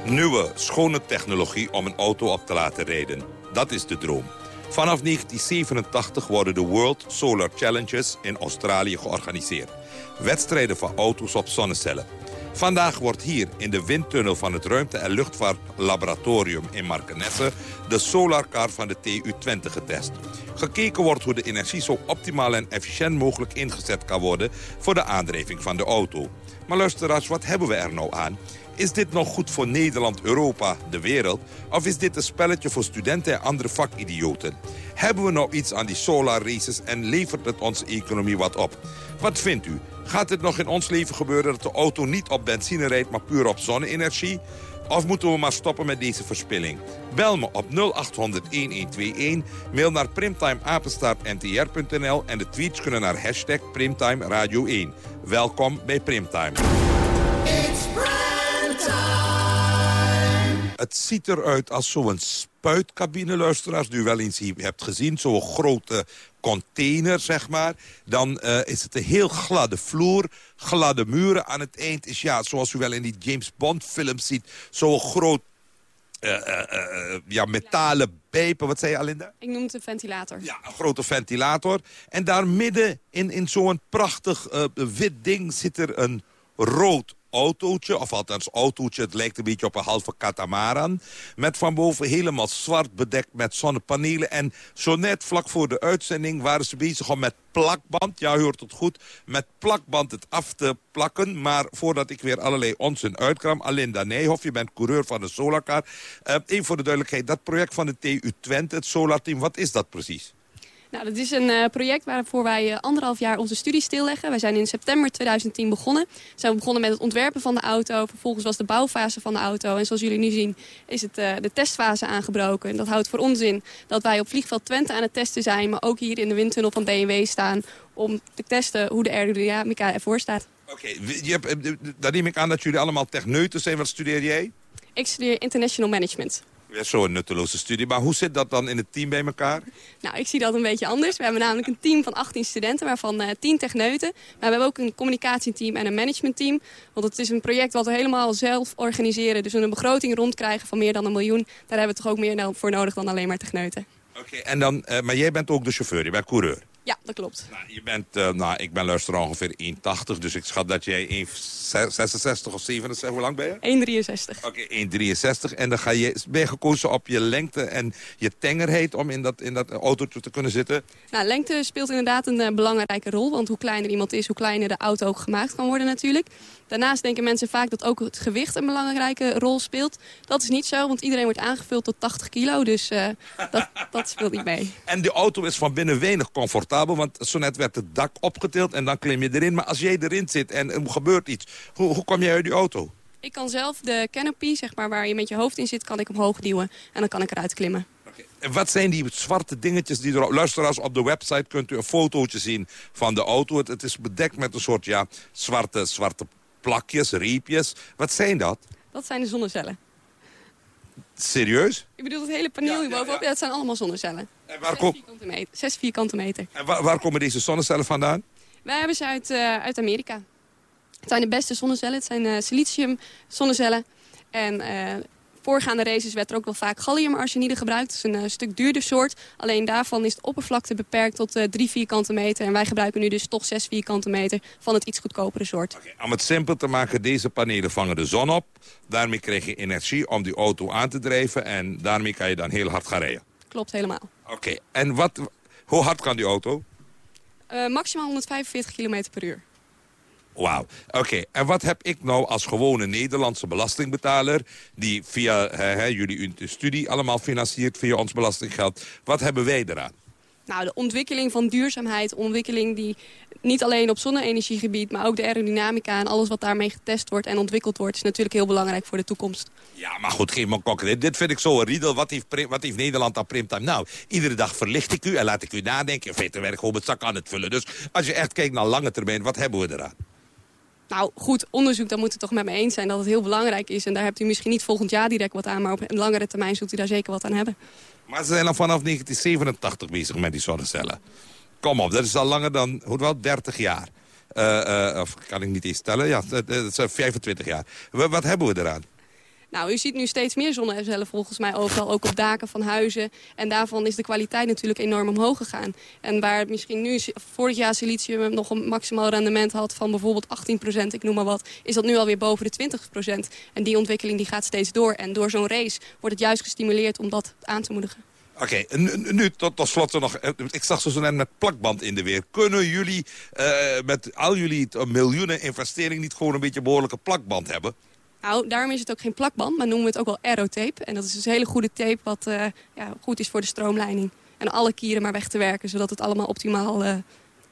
Nieuwe, schone technologie om een auto op te laten rijden. Dat is de droom. Vanaf 1987 worden de World Solar Challenges in Australië georganiseerd. Wedstrijden van auto's op zonnecellen. Vandaag wordt hier in de windtunnel van het Ruimte- en Luchtvaartlaboratorium in Markenesse... de Solarcar van de TU-20 getest. Gekeken wordt hoe de energie zo optimaal en efficiënt mogelijk ingezet kan worden... voor de aandrijving van de auto. Maar luisteraars, wat hebben we er nou aan? Is dit nog goed voor Nederland, Europa, de wereld? Of is dit een spelletje voor studenten en andere vakidioten? Hebben we nou iets aan die solar races en levert het onze economie wat op? Wat vindt u? Gaat het nog in ons leven gebeuren dat de auto niet op benzine rijdt, maar puur op zonne-energie? Of moeten we maar stoppen met deze verspilling? Bel me op 0800-1121, mail naar primtimeapenstaartntr.nl... en de tweets kunnen naar hashtag Primtime Radio 1. Welkom bij Primtime. Het ziet eruit als zo'n spuitcabine, luisteraars. Nu wel eens hebt gezien, zo'n grote container, zeg maar. Dan uh, is het een heel gladde vloer, gladde muren. Aan het eind is, ja, zoals u wel in die James Bond films ziet... zo'n groot eh, eh, eh, ja, metalen pijpen. Wat zei je, Alinda? Ik noem het een ventilator. Ja, een grote ventilator. En daar midden in, in zo'n prachtig eh, wit ding zit er een rood autootje, of althans autootje, het lijkt een beetje op een halve katamaran. Met van boven helemaal zwart bedekt met zonnepanelen. En zo net vlak voor de uitzending waren ze bezig om met plakband, ja hoort het goed, met plakband het af te plakken. Maar voordat ik weer allerlei onzin uitkram, Alinda Nijhoff, je bent coureur van de Solarcar. Uh, even voor de duidelijkheid, dat project van de TU Twente, het Solarteam, wat is dat precies? Nou, dat is een uh, project waarvoor wij uh, anderhalf jaar onze studie stilleggen. Wij zijn in september 2010 begonnen. Zijn we begonnen met het ontwerpen van de auto. Vervolgens was de bouwfase van de auto. En zoals jullie nu zien is het uh, de testfase aangebroken. En dat houdt voor ons in dat wij op vliegveld Twente aan het testen zijn... maar ook hier in de windtunnel van BMW staan... om te testen hoe de aerodynamica ervoor staat. Oké, okay, dan neem ik aan dat jullie allemaal techneuten zijn. Wat studeer jij? Ik studeer International Management. Ja, Zo'n nutteloze studie. Maar hoe zit dat dan in het team bij elkaar? Nou, ik zie dat een beetje anders. We hebben namelijk een team van 18 studenten, waarvan uh, 10 techneuten. Maar we hebben ook een communicatieteam en een managementteam. Want het is een project wat we helemaal zelf organiseren. Dus een begroting rondkrijgen van meer dan een miljoen. Daar hebben we toch ook meer voor nodig dan alleen maar techneuten. Oké, okay, en dan, uh, maar jij bent ook de chauffeur, je bent coureur? Ja, dat klopt. Nou, je bent, uh, nou, ik ben luisteraar ongeveer 1,80, dus ik schat dat jij 1,66 of 67, hoe lang ben je? 1,63. Oké, okay, 1,63. En dan ga je, ben je gekozen op je lengte en je tengerheid om in dat, in dat autootje te kunnen zitten? Nou, lengte speelt inderdaad een uh, belangrijke rol, want hoe kleiner iemand is, hoe kleiner de auto ook gemaakt kan worden natuurlijk. Daarnaast denken mensen vaak dat ook het gewicht een belangrijke rol speelt. Dat is niet zo, want iedereen wordt aangevuld tot 80 kilo, dus uh, dat, dat speelt niet mee. En de auto is van binnen weinig comfortabel, want zo net werd het dak opgetild en dan klim je erin. Maar als jij erin zit en er gebeurt iets, hoe, hoe kom jij uit die auto? Ik kan zelf de canopy, zeg maar, waar je met je hoofd in zit, kan ik omhoog duwen. En dan kan ik eruit klimmen. En wat zijn die zwarte dingetjes die er... Luisteraars, op de website kunt u een fotootje zien van de auto. Het, het is bedekt met een soort ja, zwarte, zwarte plakjes, riepjes. Wat zijn dat? Dat zijn de zonnecellen. Serieus? Ik bedoel, het hele paneel hier bovenop, ja, dat zijn allemaal zonnecellen. En waar Zes, kom... vierkante meter, zes vierkante meter. En waar, waar, komen deze zonnecellen vandaan? Wij hebben ze uit, uh, uit Amerika. Het zijn de beste zonnecellen. Het zijn uh, silicium zonnecellen. En uh, voorgaande races werd er ook wel vaak galliumarsenide gebruikt. Dat is een uh, stuk duurder soort. Alleen daarvan is de oppervlakte beperkt tot uh, drie vierkante meter. En wij gebruiken nu dus toch zes vierkante meter van het iets goedkopere soort. Okay, om het simpel te maken, deze panelen vangen de zon op. Daarmee krijg je energie om die auto aan te drijven. En daarmee kan je dan heel hard gaan rijden. Klopt, helemaal. Oké, okay. en wat, hoe hard kan die auto? Uh, maximaal 145 km per uur. Wauw. Oké, okay. en wat heb ik nou als gewone Nederlandse belastingbetaler... die via jullie studie allemaal financiert via ons belastinggeld... wat hebben wij eraan? Nou, de ontwikkeling van duurzaamheid, ontwikkeling die niet alleen op zonne-energiegebied... maar ook de aerodynamica en alles wat daarmee getest wordt en ontwikkeld wordt... is natuurlijk heel belangrijk voor de toekomst. Ja, maar goed, geen concreet. Dit vind ik zo een riedel. Wat heeft, wat heeft Nederland aan primtime? Nou, iedere dag verlicht ik u en laat ik u nadenken. In feite werk gewoon met zak aan het vullen. Dus als je echt kijkt naar lange termijn, wat hebben we eraan? Nou, goed onderzoek, dan moet het toch met me eens zijn dat het heel belangrijk is. En daar hebt u misschien niet volgend jaar direct wat aan... maar op een langere termijn zult u daar zeker wat aan hebben. Maar ze zijn al vanaf 1987 bezig met die zonnecellen. Kom op, dat is al langer dan, hoe wel, 30 jaar. Uh, uh, of kan ik niet eens stellen? Ja, dat is 25 jaar. Wat hebben we eraan? Nou, u ziet nu steeds meer zonnecellen volgens mij overal, ook op daken van huizen. En daarvan is de kwaliteit natuurlijk enorm omhoog gegaan. En waar misschien nu vorig jaar silicium nog een maximaal rendement had van bijvoorbeeld 18% ik noem maar wat, is dat nu alweer boven de 20% En die ontwikkeling die gaat steeds door. En door zo'n race wordt het juist gestimuleerd om dat aan te moedigen. Oké, okay, nu, tot, tot slot nog. Ik zag zo net met plakband in de weer. Kunnen jullie uh, met al jullie miljoenen investering niet gewoon een beetje behoorlijke plakband hebben? Nou, daarom is het ook geen plakband, maar noemen we het ook wel aerotape. En dat is dus een hele goede tape wat uh, ja, goed is voor de stroomleiding. En alle kieren maar weg te werken, zodat het allemaal optimaal, uh,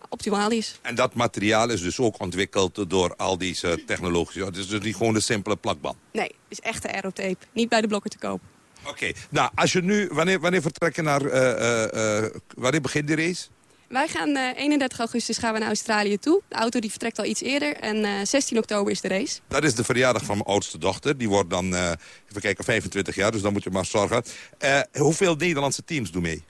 optimaal is. En dat materiaal is dus ook ontwikkeld door al deze technologische... Het is dus niet gewoon een simpele plakband? Nee, het is echte aerotape. Niet bij de blokker te koop. Oké, okay. nou, als je nu... Wanneer, wanneer vertrekken naar... Uh, wanneer begint de race? Wij gaan uh, 31 augustus gaan we naar Australië toe. De auto die vertrekt al iets eerder en uh, 16 oktober is de race. Dat is de verjaardag van mijn oudste dochter. Die wordt dan, uh, even kijken, 25 jaar, dus dan moet je maar zorgen. hoeveel Nederlandse teams doen mee?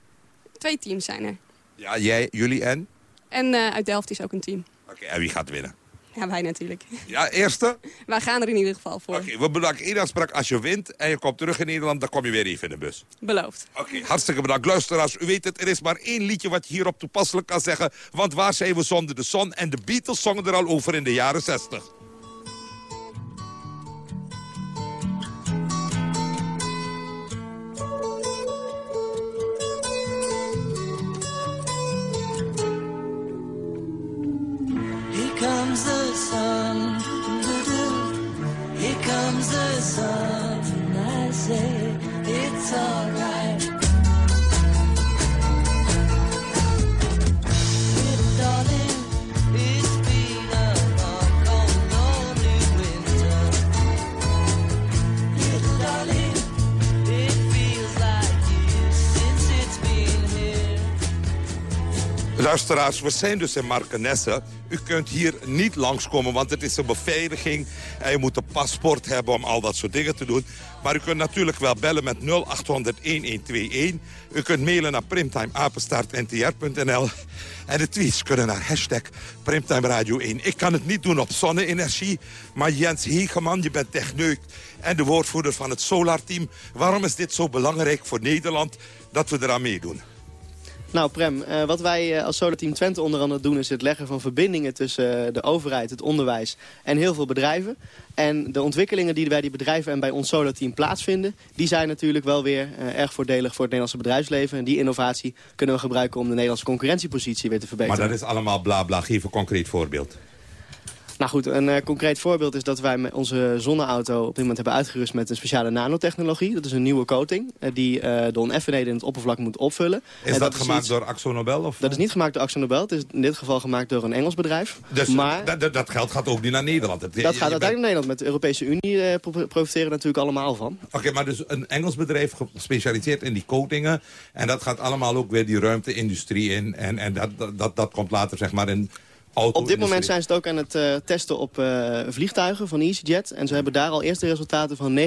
Twee teams zijn er. Ja, jij, jullie en? En uit Delft is ook een team. Oké, okay, en wie gaat winnen? Ja, wij natuurlijk. Ja, eerste? Wij gaan er in ieder geval voor. Oké, we bedanken één afspraak. Als je wint en je komt terug in Nederland, dan kom je weer even in de bus. Beloofd. Oké, hartstikke bedankt. Luisteraars, u weet het, er is maar één liedje wat je hierop toepasselijk kan zeggen. Want waar zijn we zonder de zon? En de Beatles zongen er al over in de jaren 60. We zijn dus in Markenesse. U kunt hier niet langskomen, want het is een beveiliging. En je moet een paspoort hebben om al dat soort dingen te doen. Maar u kunt natuurlijk wel bellen met 0800-1121. U kunt mailen naar primtimeapenstaartntr.nl. En de tweets kunnen naar hashtag Primtime Radio 1. Ik kan het niet doen op zonne-energie, maar Jens Hegeman, je bent techneut en de woordvoerder van het Solar-team. Waarom is dit zo belangrijk voor Nederland dat we eraan meedoen? Nou Prem, eh, wat wij eh, als Solar Team Twente onder andere doen... is het leggen van verbindingen tussen eh, de overheid, het onderwijs en heel veel bedrijven. En de ontwikkelingen die bij die bedrijven en bij ons Solar Team plaatsvinden... die zijn natuurlijk wel weer erg voordelig voor het Nederlandse bedrijfsleven. En die innovatie kunnen we gebruiken om de Nederlandse concurrentiepositie weer te verbeteren. Maar dat is allemaal bla bla. Geef een concreet voorbeeld. Nou goed, een eh, concreet voorbeeld is dat wij met onze zonneauto op dit moment hebben uitgerust met een speciale nanotechnologie. Dat is een nieuwe coating eh, die eh, de oneffenheden in het oppervlak moet opvullen. Is dat, gemaakt iets- door Axo Nobel? Of? Dat is niet gemaakt door Axo Nobel. Het is in dit geval gemaakt door een Engels bedrijf. Dus maar dat, geld gaat ook niet naar Nederland. Het- dat je- gaat bent- uiteindelijk naar Nederland. Met de Europese Unie pro- profiteren natuurlijk allemaal van. Oké, maar dus een Engels bedrijf gespecialiseerd in die coatingen. En dat gaat allemaal ook weer die ruimte-industrie in. En, en dat, dat, dat, komt later zeg maar in Op dit moment zijn ze het ook aan het eh, testen op eh, vliegtuigen van EasyJet. En ze hebben daar al eerste resultaten van 39%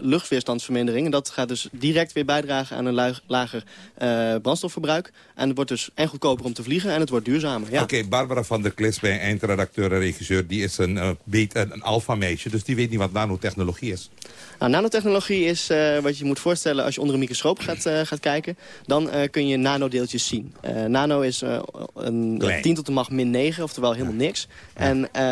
luchtweerstandsvermindering. En dat gaat dus direct weer bijdragen aan een lager eh, brandstofverbruik. En het wordt dus en goedkoper om te vliegen en het wordt duurzamer. Ja. Oké, Barbara van der Klis, bij eindredacteur en regisseur... die is een, uh, een, een alfa-meisje, dus die weet niet wat nanotechnologie is. Nou, nanotechnologie is wat je moet voorstellen als je onder een microscoop gaat, gaat kijken. Dan kun je nanodeeltjes zien. Nano is een Klein. 10 tot min 9, oftewel helemaal niks. En eh,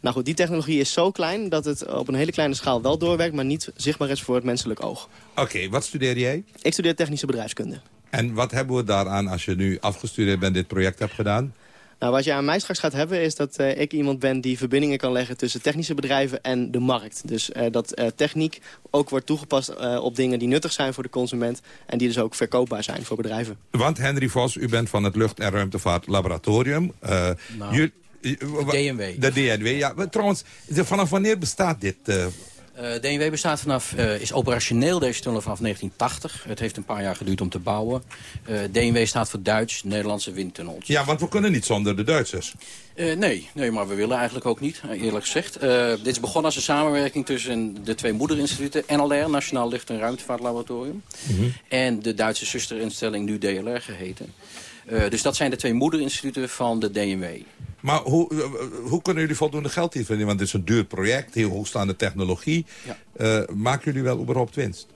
nou goed, die technologie is zo klein dat het op een hele kleine schaal wel doorwerkt... maar niet zichtbaar is voor het menselijk oog. Oké, wat studeer jij? Ik studeer technische bedrijfskunde. En wat hebben we daaraan als je nu afgestudeerd bent, dit project hebt gedaan? Nou, wat je aan mij straks gaat hebben is dat eh, ik iemand ben die verbindingen kan leggen tussen technische bedrijven en de markt. Dus eh, dat eh, techniek ook wordt toegepast eh, op dingen die nuttig zijn voor de consument en die dus ook verkoopbaar zijn voor bedrijven. Want Henry Vos, u bent van het Lucht- en Ruimtevaartlaboratorium. Nou, jullie- eh, DNW. De DNW, ja. Maar Trouwens, de- vanaf wanneer bestaat dit? Eh? DNW bestaat vanaf, eh, is operationeel deze tunnel vanaf 1980. Het heeft een paar jaar geduurd om te bouwen. Eh, DNW staat voor Duits, Nederlandse windtunnels. Ja, want we kunnen niet zonder de Duitsers. Nee, nee, maar we willen eigenlijk ook niet, eerlijk gezegd. Dit is begonnen als een samenwerking tussen de twee moederinstituten... NLR, Nationaal Licht- en Ruimtevaartlaboratorium... en de Duitse zusterinstelling, nu DLR geheten. Eh, dus dat zijn de twee moederinstituten van de DNW. Maar hoe, eh, hoe kunnen jullie voldoende geld hier verdienen? Want het is een duur project, heel hoogstaande technologie. Eh, maken jullie wel überhaupt winst?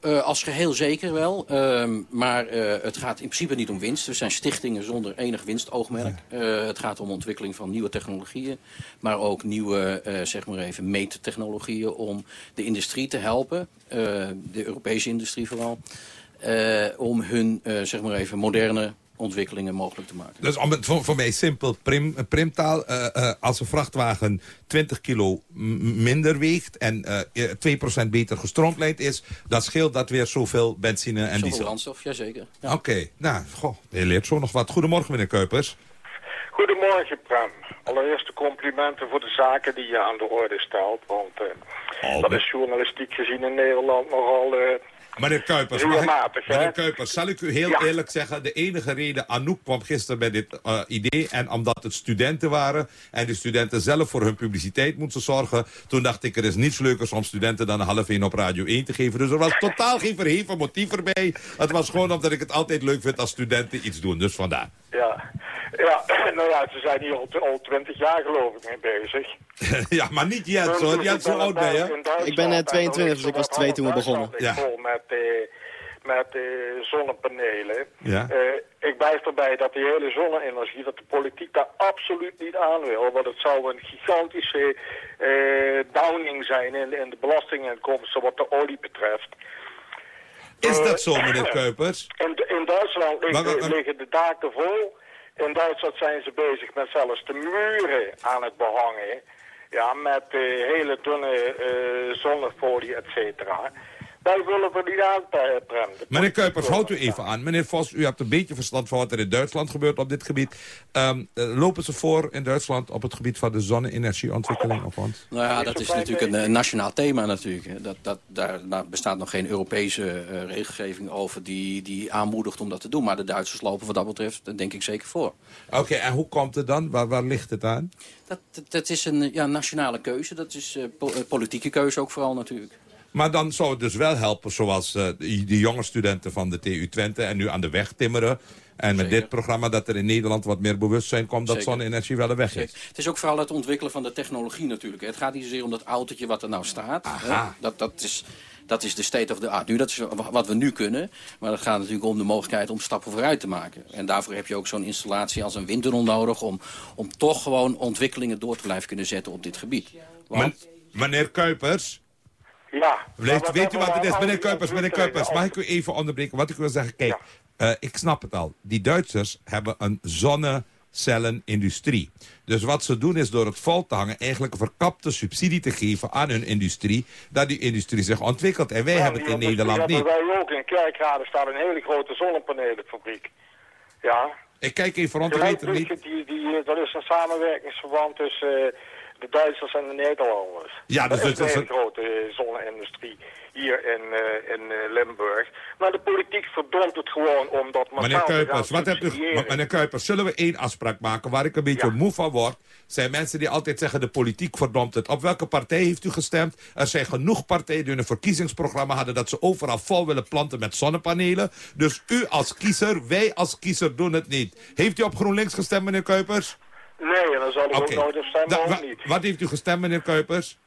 Eh, als geheel zeker wel, Ehm, maar het gaat in principe niet om winst. Er zijn stichtingen zonder enig winstoogmerk. Het gaat om ontwikkeling van nieuwe technologieën, maar ook nieuwe, zeg maar even, meettechnologieën om de industrie te helpen, de Europese industrie vooral, om hun, zeg maar even, moderne ontwikkelingen mogelijk te maken. Dus om het voor, voor mij simpel, prim, primtaal. eh, eh, als een vrachtwagen 20 kilo minder weegt... en eh 2% beter gestroomlijnd is... dan scheelt dat weer zoveel benzine en Zoveel diesel. brandstof, jazeker. Oké, nou, goh, je leert zo nog wat. Goedemorgen, meneer Kuipers. Goedemorgen, Prem. Allereerst de complimenten voor de zaken die je aan de orde stelt. Want eh, dat is journalistiek gezien in Nederland nogal... Meneer Kuipers, ik- meneer Kuipers, zal ik u heel eerlijk zeggen... de enige reden, Anouk kwam gisteren met dit eh, idee... en omdat het studenten waren... en de studenten zelf voor hun publiciteit moesten zorgen... toen dacht ik, er is niets leukers om studenten dan een half één op Radio 1 te geven. Dus er was totaal geen verheven motief erbij. Het was gewoon omdat ik het altijd leuk vind als studenten iets doen. Dus vandaar. Ja. Ja, nou ja, ze zijn hier al, al 20 jaar geloof ik mee bezig. ja, maar niet Jens hoor. Jens, hoe oud ben je? Ik ben eh, 22, dus ik was twee toen we begonnen. Ja. Vol met, eh, met eh, zonnepanelen. Ja. Eh, ik blijf erbij dat die hele zonne-energie, dat de politiek daar absoluut niet aan wil. Want het zou een gigantische eh, downing zijn in, in de belastinginkomsten wat de olie betreft. Is dat zo, meneer Kuipers? In, in Duitsland liggen, Maar- maar- liggen de daken vol. In Duitsland zijn ze bezig met zelfs de muren aan het behangen. Ja, met eh, hele dunne eh, zonnefolie, et cetera. Wij willen er niet aan, Prem. De Meneer Kuipers, houdt u even aan. Meneer Vos, u hebt een beetje verstand van wat er in Duitsland gebeurt op dit gebied. Ehm, eh, lopen ze voor in Duitsland op het gebied van de zonne-energieontwikkeling? Of wat? Nou ja, dat is natuurlijk een, nationaal thema natuurlijk. Dat, dat, daar daar bestaat nog geen Europese eh, regelgeving over die, die aanmoedigt om dat te doen. Maar de Duitsers lopen wat dat betreft, denk ik zeker voor. Oké, en hoe komt het dan? Waar, waar ligt het aan? Dat, dat, dat is een ja, nationale keuze. Dat is po- eh, politieke keuze ook vooral natuurlijk. Maar dan zou het dus wel helpen, zoals eh, die, jonge studenten van de TU Twente... en nu aan de weg timmeren. En met dit programma dat er in Nederland wat meer bewustzijn komt... dat zonne-energie wel weg is. Het is ook vooral het ontwikkelen van de technologie natuurlijk. Het gaat niet zozeer om dat autootje wat er nou staat. Dat, dat, is, dat is de state of the art nu. Dat is wat we nu kunnen. Maar het gaat natuurlijk om de mogelijkheid om stappen vooruit te maken. En daarvoor heb je ook zo'n installatie als een windtunnel nodig... Om, om toch gewoon ontwikkelingen door te blijven kunnen zetten op dit gebied. Want, Meneer Kuipers... Ja. Weet, weet u wat het is? Meneer Kuipers, meneer Kuipers, mag ik u even onderbreken? Wat ik wil zeggen, kijk, eh, ik snap het al. Die Duitsers hebben een zonnecellenindustrie. Dus wat ze doen is door het vol te hangen... eigenlijk een verkapte subsidie te geven aan hun industrie... dat die industrie zich ontwikkelt. En wij hebben het in Nederland niet. wij ook. In Kerkrade staat een hele grote zonnepanelenfabriek. Ja. Ik kijk even rond, ik weet het niet. Die, die, die, dat is een samenwerkingsverband tussen eh, de Duitsers en de Nederlanders. Ja, dus dat het is een hele grote eh, zonne-industrie hier in, eh, in eh, Limburg. Maar de politiek verdomt het gewoon om dat massaal Meneer Kuipers, wat hebt u, meneer Kuipers, zullen we één afspraak maken waar ik een beetje moe van word? Zijn mensen die altijd zeggen de politiek verdomt het. Op welke partij heeft u gestemd? Er zijn genoeg partijen die in een verkiezingsprogramma hadden dat ze overal vol willen planten met zonnepanelen. Dus u als kiezer, wij als kiezer doen het niet. Heeft u op GroenLinks gestemd, meneer Kuipers? Nee, en dan zal ik ook nooit op stemmen Da- niet. Wat heeft u gestemd, meneer Kuipers?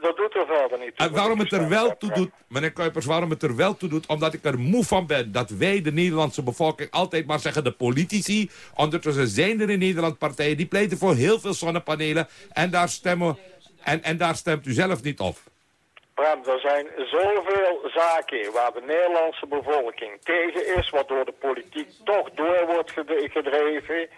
Dat doet er verder niet toe. En waarom het er wel toe doet, meneer Kuipers, waarom het er wel toe doet, omdat ik er moe van ben dat wij, de Nederlandse bevolking, altijd maar zeggen de politici. Ondertussen zijn er in Nederland partijen die pleiten voor heel veel zonnepanelen en daar stemmen, en, en daar stemt u zelf niet op. Bram, er zijn zoveel zaken waar de Nederlandse bevolking tegen is, wat door de politiek toch door wordt ged- gedreven.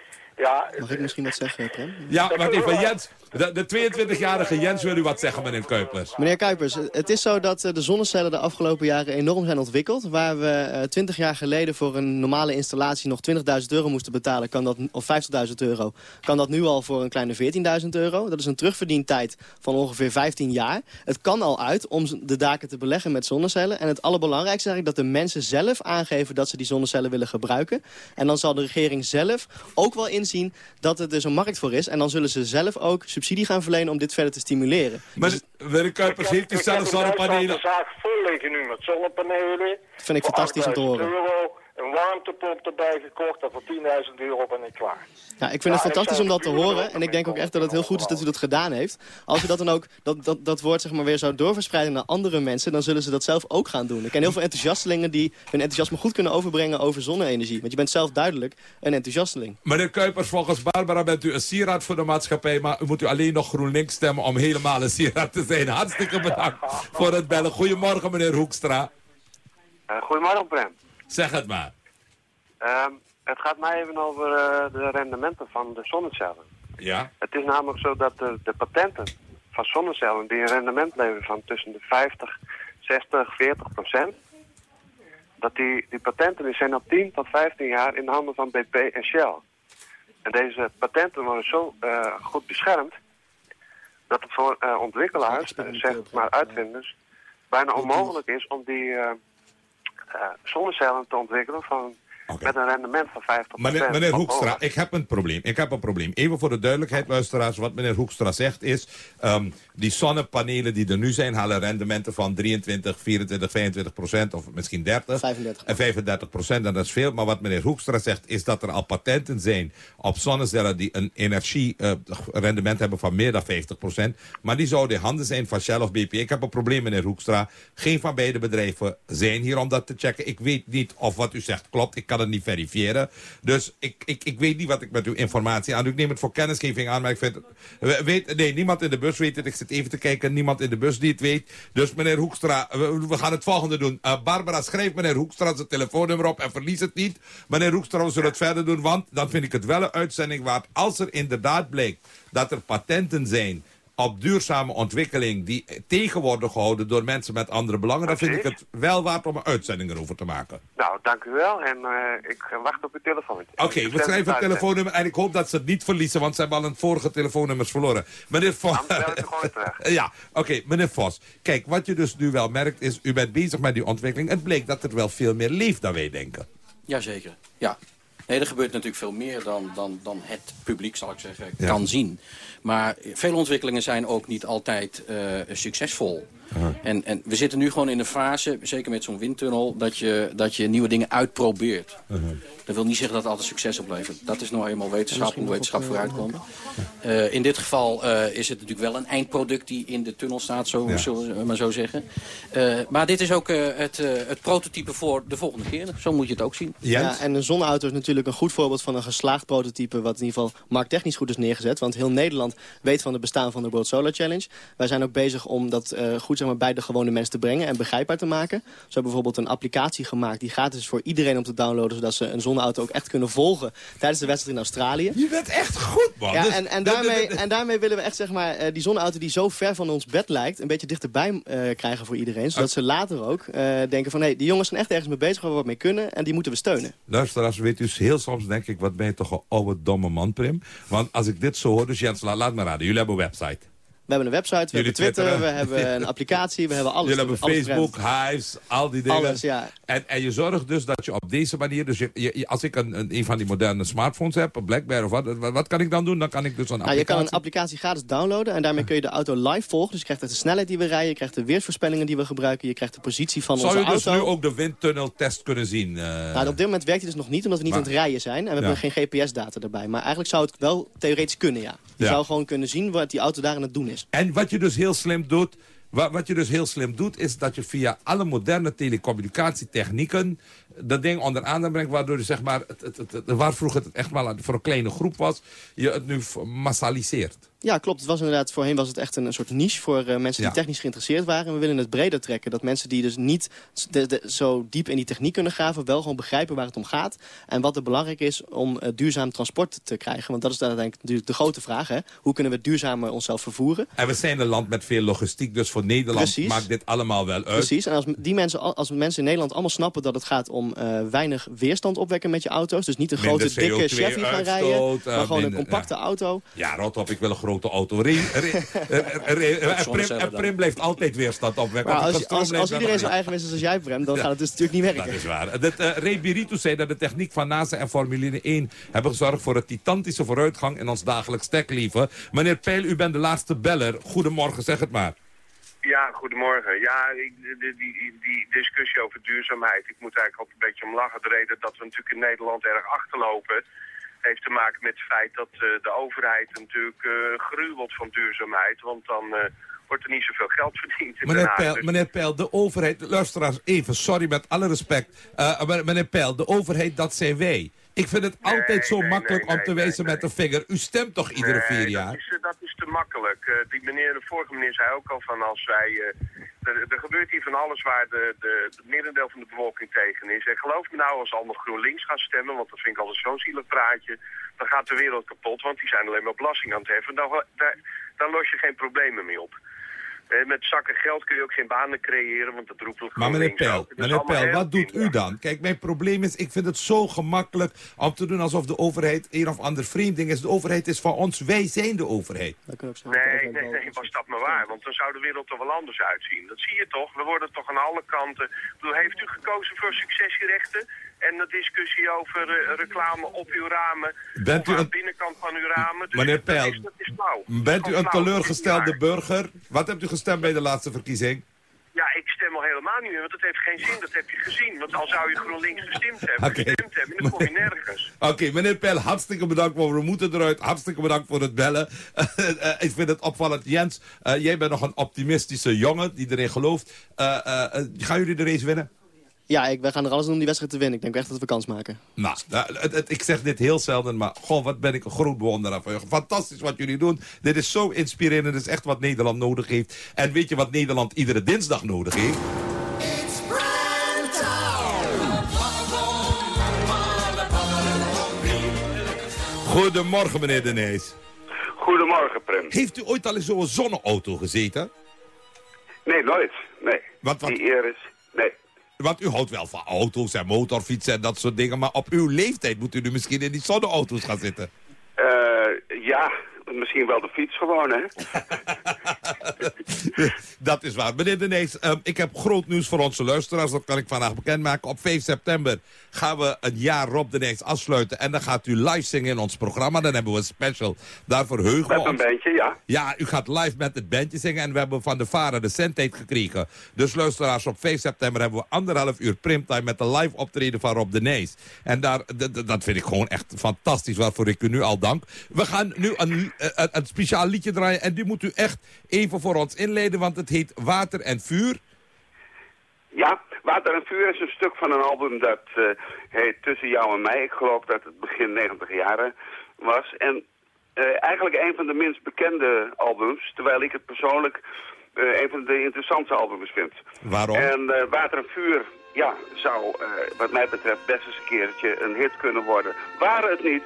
Ja, Mag ik misschien wat zeggen, Prem? Ja, wacht even, Jens, de, de 22-jarige Jens wil u wat zeggen, meneer Kuipers. Meneer Kuipers, het is zo dat eh, de zonnecellen de afgelopen jaren enorm zijn ontwikkeld. Waar we eh, 20 jaar geleden voor een normale installatie nog 20.000 euro moesten betalen, kan dat, of 50.000 euro, kan dat nu al voor een kleine 14.000 euro. Dat is een terugverdientijd van ongeveer 15 jaar. Het kan al uit om de daken te beleggen met zonnecellen. En het allerbelangrijkste is eigenlijk dat de mensen zelf aangeven dat ze die zonnecellen willen gebruiken. En dan zal de regering zelf ook wel inzien dat er dus een markt voor is. En dan zullen ze zelf ook subsidie gaan verlenen om dit verder te stimuleren. Maar meneer Kuipers, heeft ik zelf heb in Duitsland zonnepanelen? de zaak vol liggen nu met zonnepanelen. vind ik fantastisch om te 8000 horen. Euro, een warmtepomp erbij gekocht en voor 10.000 euro ben ik klaar. Ja, ik vind het Ja, fantastisch om dat te horen. En ik denk ook echt dat het heel goed is dat u dat gedaan heeft. Als u dat dan ook, dat, dat, dat woord zeg maar weer zou doorverspreiden naar andere mensen... dan zullen ze dat zelf ook gaan doen. Ik ken heel veel enthousiastelingen die hun enthousiasme goed kunnen overbrengen over zonne-energie. Want je bent zelf duidelijk een enthousiasteling. Meneer Kuipers, volgens Barbara bent u een sieraad voor de maatschappij... maar u moet u alleen nog GroenLinks stemmen om helemaal een sieraad te zijn. Hartstikke bedankt voor het bellen. Goedemorgen, meneer Hoekstra. Eh, goedemorgen, Prem. Zeg het maar. Ehm, het gaat mij even over eh, de rendementen van de zonnecellen. Ja? Het is namelijk zo dat de, de patenten van zonnecellen die een rendement leveren van tussen de 50, 60, 40 procent, dat die, die patenten die zijn al 10 tot 15 jaar in de handen van BP en Shell. En deze patenten worden zo eh, goed beschermd dat het voor eh, ontwikkelaars, zeg maar uitvinders, bijna onmogelijk is om die zonnecellen te ontwikkelen van met een rendement van 50 Meneer, meneer of Hoekstra, ik heb een probleem. Ik heb een probleem. Even voor de duidelijkheid, luisteraars. Wat meneer Hoekstra zegt is... ehm, die zonnepanelen die er nu zijn... halen rendementen van 23, 24, 25 procent... of misschien 30. 35. En 35 procent, en dat is veel. Maar wat meneer Hoekstra zegt... is dat er al patenten zijn op zonnecellen... die een energierendement hebben van meer dan 50 procent. Maar die zouden in handen zijn van Shell of BP. Ik heb een probleem, meneer Hoekstra. Geen van beide bedrijven zijn hier om dat te checken. Ik weet niet of wat u zegt klopt. Ik kan niet verifiëren. Dus ik, ik, ik weet niet wat ik met uw informatie aan doe. Ik neem het voor kennisgeving aan, maar ik vind... Weet, nee, niemand in de bus weet het. Ik zit even te kijken. Niemand in de bus die het weet. Dus meneer Hoekstra, we, gaan het volgende doen. Eh, Barbara, schrijf meneer Hoekstra zijn telefoonnummer op en verlies het niet. Meneer Hoekstra, we zullen het verder doen. Want dan vind ik het wel een uitzending waard. Als er inderdaad blijkt dat er patenten zijn op duurzame ontwikkeling... die tegen worden gehouden door mensen met andere belangen... dan vind ik het wel waard om een uitzending erover te maken. Nou, dank u wel en eh, ik wacht op uw telefoon. Oké, we schrijven het telefoonnummer en ik hoop dat ze het niet verliezen... want ze hebben al een vorige telefoonnummers verloren. Meneer Vos... ja, oké, meneer Vos. Kijk, wat je dus nu wel merkt is... u bent bezig met die ontwikkeling. Het bleek dat er wel veel meer leeft dan wij denken. Jazeker, ja. Nee, er gebeurt natuurlijk veel meer dan, dan, dan het publiek, zal ik zeggen, Ja. kan zien. Maar veel ontwikkelingen zijn ook niet altijd eh, succesvol. En, en we zitten nu gewoon in een fase, zeker met zo'n windtunnel... Dat je, dat je nieuwe dingen uitprobeert. Dat wil niet zeggen dat het altijd succes oplevert. Dat is nou eenmaal wetenschap, hoe wetenschap vooruitkomt. Eh, in dit geval eh, is het natuurlijk wel een eindproduct die in de tunnel staat, zo, Ja. zullen we maar zo zeggen. Eh, maar dit is ook eh, het, eh, het prototype voor de volgende keer. Zo moet je het ook zien. Ja, en een zonneauto is natuurlijk een goed voorbeeld van een geslaagd prototype... wat in ieder geval markttechnisch goed is neergezet. Want heel Nederland weet van het bestaan van de World Solar Challenge. Wij zijn ook bezig om dat eh, goed zeg maar, bij de gewone mensen te brengen... en begrijpbaar te maken. Zo hebben bijvoorbeeld een applicatie gemaakt... die gratis is voor iedereen om te downloaden... zodat ze een zonneauto ook echt kunnen volgen tijdens de wedstrijd in Australië. Je bent echt goed, man. Ja, Dus- en, daarmee, en daarmee willen we echt zeg maar, eh, die zonneauto die zo ver van ons bed lijkt... een beetje dichterbij eh, krijgen voor iedereen. Zodat ze later ook eh, denken van... hé, die jongens zijn echt ergens mee bezig waar we wat mee kunnen... en die moeten we steunen. Luisteraars, weet u, heel soms denk ik, wat ben je toch een oude, domme man, Prim. Want als ik dit zo hoor, dus Jens, laat, laat me raden. Jullie hebben een website. We hebben een website, we Jullie hebben Twitter, we hebben een applicatie... we hebben alles. Jullie hebben alles Facebook. Hives, al die dingen. Alles, ja. En, en je zorgt dus dat je op deze manier... Dus je, je- je- als ik een, een, een van die moderne smartphones heb, een Blackberry of wat, wat, kan ik dan doen? Dan kan ik dus een Nou, je kan applicatie... een applicatie gratis downloaden en daarmee kun je de auto live volgen. Dus je krijgt de snelheid die we rijden, je krijgt de weersvoorspellingen die we gebruiken... je krijgt de positie van Zou je onze dus auto. nu ook de windtunneltest kunnen zien? eh? Nou, op dit moment werkt hij dus nog niet, omdat we niet Maar- aan het rijden zijn. En we Ja. hebben geen GPS-data erbij. Maar eigenlijk zou het wel theoretisch kunnen, ja. Je zou gewoon kunnen zien wat die auto daar aan het doen is. En wat je dus heel slim doet... Wat, wat je dus heel slim doet, is dat je via alle moderne telecommunicatietechnieken dat ding onder aandacht brengt, waardoor je zeg maar, het, het, het, waar vroeger het echt maar voor een kleine groep was, je het nu massaliseert. Ja, klopt. Het was inderdaad, voorheen was het echt een, een soort niche voor eh, mensen Ja. die technisch geïnteresseerd waren. En we willen het breder trekken. Dat mensen die dus niet s- de- de- zo diep in die techniek kunnen graven, wel gewoon begrijpen waar het om gaat. En wat er belangrijk is om eh, duurzaam transport te krijgen. Want dat is uiteindelijk natuurlijk de grote vraag. Hè? Hoe kunnen we duurzamer onszelf vervoeren? En we zijn een land met veel logistiek, dus voor Nederland Precies. maakt dit allemaal wel uit. Precies. En als die mensen, al- als mensen in Nederland allemaal snappen dat het gaat om eh, weinig weerstand opwekken met je auto's. Dus niet een Minder grote, dikke CO2 Chevy gaan rijden. Maar gewoon een compacte auto. Ja, rot op, ik wil een grote auto. Re- re- re- re- en, Prim, en Prim blijft altijd weerstand opwekken. Maar als, als, iedereen zo eigen is als jij, Prem, dan Ja. gaat het dus natuurlijk niet werken. Dat is waar. Dat, eh Ray Birito zei dat de techniek van NASA en Formule 1 hebben gezorgd voor een titantische vooruitgang in ons dagelijks techleven. Meneer Peil, u bent de laatste beller. Goedemorgen, zeg het maar. Ja, goedemorgen. Ja, die, die, die discussie over duurzaamheid, ik moet eigenlijk ook een beetje om lachen. De reden dat we natuurlijk in Nederland erg achterlopen, heeft te maken met het feit dat eh, de overheid natuurlijk eh gruwelt van duurzaamheid. Want dan eh, wordt er niet zoveel geld verdiend Meneer. Peil, Dus- meneer Peil, de overheid, luisteraars, even, sorry met alle respect. Meneer Peil, de overheid, dat zijn wij. Ik vind het altijd zo nee, makkelijk nee, om te wijzen met de vinger. U stemt toch iedere vier Dat jaar? is, dat is te makkelijk. Eh, die meneer, de vorige meneer zei ook al van als wij... eh, er, er gebeurt hier van alles waar de, de, het merendeel van de bevolking tegen is. En geloof me nou, als allemaal GroenLinks gaan stemmen, want dat vind ik altijd zo'n zielig praatje, dan gaat de wereld kapot, want die zijn alleen maar belasting aan het heffen. Dan, daar los je geen problemen mee op. Eh, met zakken geld kun je ook geen banen creëren, want dat roept het Maar meneer is meneer heel wat doet u dan? Kijk, mijn probleem is, ik vind het zo gemakkelijk om te doen alsof de overheid een of ander vreemd ding is. De overheid is van ons, wij zijn de overheid. Nee, nee, nee, was dat maar waar. Want dan zou de wereld er wel anders uitzien. Dat zie je toch? We worden toch aan alle kanten... Heeft u gekozen voor successierechten? En de discussie over eh, reclame op uw ramen. Bent u aan de binnenkant van uw ramen. Dus Meneer is- Peil, dat is flauw. Bent u een teleurgestelde burger? Wat hebt u gestemd bij de laatste verkiezing? Ja, ik stem al helemaal niet meer, want dat heeft geen zin. Dat heb je gezien. Want al zou je GroenLinks gestemd hebben, gestemd hebben, dan kom je nergens. Oké, meneer Pel, hartstikke bedankt voor we moeten eruit. Hartstikke bedankt voor het bellen. Eh, ik vind het opvallend. Jens, eh, jij bent nog een optimistische jongen die erin gelooft. Eh, gaan jullie de race winnen? Ja, ik, wij gaan er alles doen om die wedstrijd te winnen. Ik denk echt dat we kans maken. Nou, nou, het- het- ik zeg dit heel zelden, maar goh, wat ben ik een groot bewonderaar van je. Fantastisch wat jullie doen. Dit is zo inspirerend. Dit is echt wat Nederland nodig heeft. En weet je wat Nederland iedere dinsdag nodig heeft? Goedemorgen, meneer De Nees. Goedemorgen, Prem. Heeft u ooit al in zo'n zonneauto gezeten? Nee, nooit. Nee. Wat, wat, Die eer is... Nee. Want u houdt wel van auto's en motorfietsen en dat soort dingen. Maar op uw leeftijd moet u nu misschien in die zonneauto's gaan zitten. Eh, ja, misschien wel de fiets gewoon, hè? dat is waar. Meneer De Nees, ehm, ik heb groot nieuws voor onze luisteraars. Dat kan ik vandaag bekendmaken. Op 5 september gaan we een jaar Rob De Nees afsluiten. En dan gaat u live zingen in ons programma. Dan hebben we een special. Daar verheugen we Met een bandje, ja. Ja, u gaat live met het bandje zingen. En we hebben van de Varen de zendtijd gekregen. Dus luisteraars, op 5 september hebben we anderhalf uur primtime... met de live optreden van Rob de Nees. En daar, dat vind ik gewoon echt fantastisch, waarvoor ik u nu al dank. We gaan nu een, een, een speciaal liedje draaien. En die moet u echt even voor ons inleiden, want het heet Water en Vuur. Ja, Water en Vuur is een stuk van een album dat eh, heet Tussen jou en mij. Ik geloof dat het begin 90 jaren was. En eh, eigenlijk een van de minst bekende albums, terwijl ik het persoonlijk eh, een van de interessantste albums vind. Waarom? En eh, Water en Vuur, ja, zou eh, wat mij betreft best eens een keertje een hit kunnen worden. Waren het niet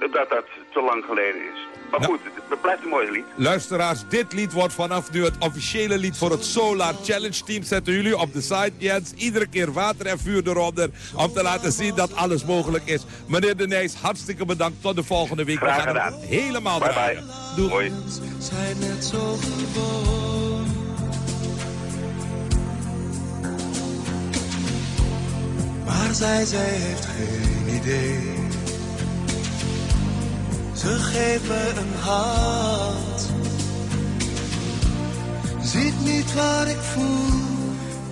eh, dat dat te lang geleden is. Maar goed, het, blijft een mooi lied. Luisteraars, dit lied wordt vanaf nu het officiële lied voor het Solar Challenge Team. Zetten jullie op de site, Jens. Iedere keer water en vuur eronder. Om te laten zien dat alles mogelijk is. Meneer De Nees, hartstikke bedankt. Tot de volgende week. Graag We gaan gedaan. helemaal Bye draaien. bye. Doeg. Hoi. zijn net zo gewoon. Maar zij, zij heeft geen idee. Geeft me een hand. Ziet niet waar ik voel,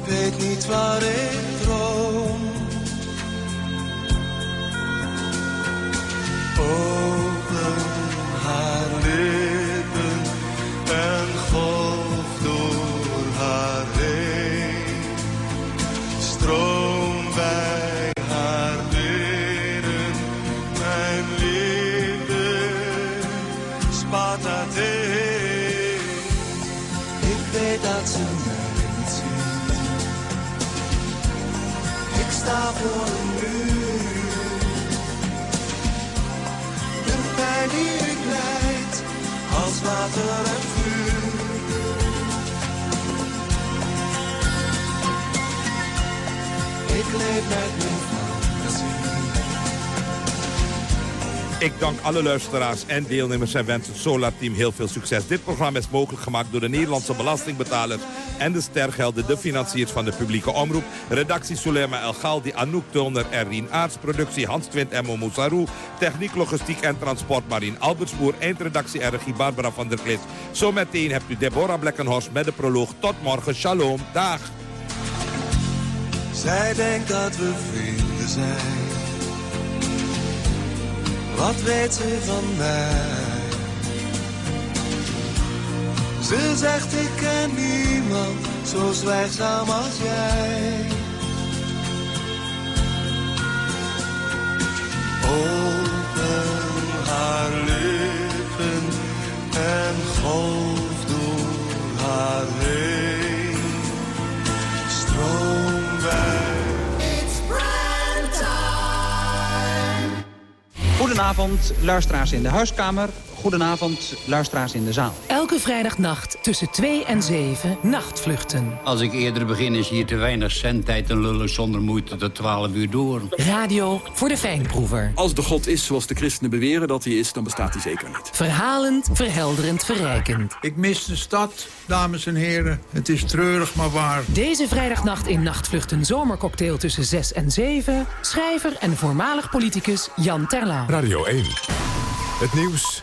weet niet waar ik droom. Open ik als water. Ik. Ik dank alle luisteraars en deelnemers en wens het Solar Team heel veel succes. Dit programma is mogelijk gemaakt door de Nederlandse belastingbetalers en de stergelden, de financiers van de publieke omroep. Redactie Sulema El Galdi, Anouk Tulner en Rien Aarts. Productie Hans Twint en Momo Sarou. Techniek, logistiek en transport Marien Albertsboer. Eindredactie en regie Barbara van der Klis. Zometeen hebt u Deborah Blekkenhorst met de proloog. Tot morgen. Shalom. Dag. Zij denkt dat we vrienden zijn. Wat weet ze van mij? Ze zegt ik ken niemand zo zwijgzaam als jij. Open haar lippen en golf door haar heen. Stroom bij. Goedenavond, luisteraars in de huiskamer. Goedenavond, luisteraars in de zaal. Elke vrijdagnacht tussen 2 en 7 nachtvluchten. Als ik eerder begin is hier te weinig zendtijd en lullen zonder moeite tot 12 uur door. Radio voor de fijnproever. Als de God is zoals de christenen beweren dat hij is, dan bestaat hij zeker niet. Verhalend, verhelderend, verrijkend. Ik mis de stad, dames en heren. Het is treurig, maar waar. Deze vrijdagnacht in Nachtvluchten zomercocktail tussen 6 en 7. Schrijver en voormalig politicus Jan Terlouw. Radio 1. Het nieuws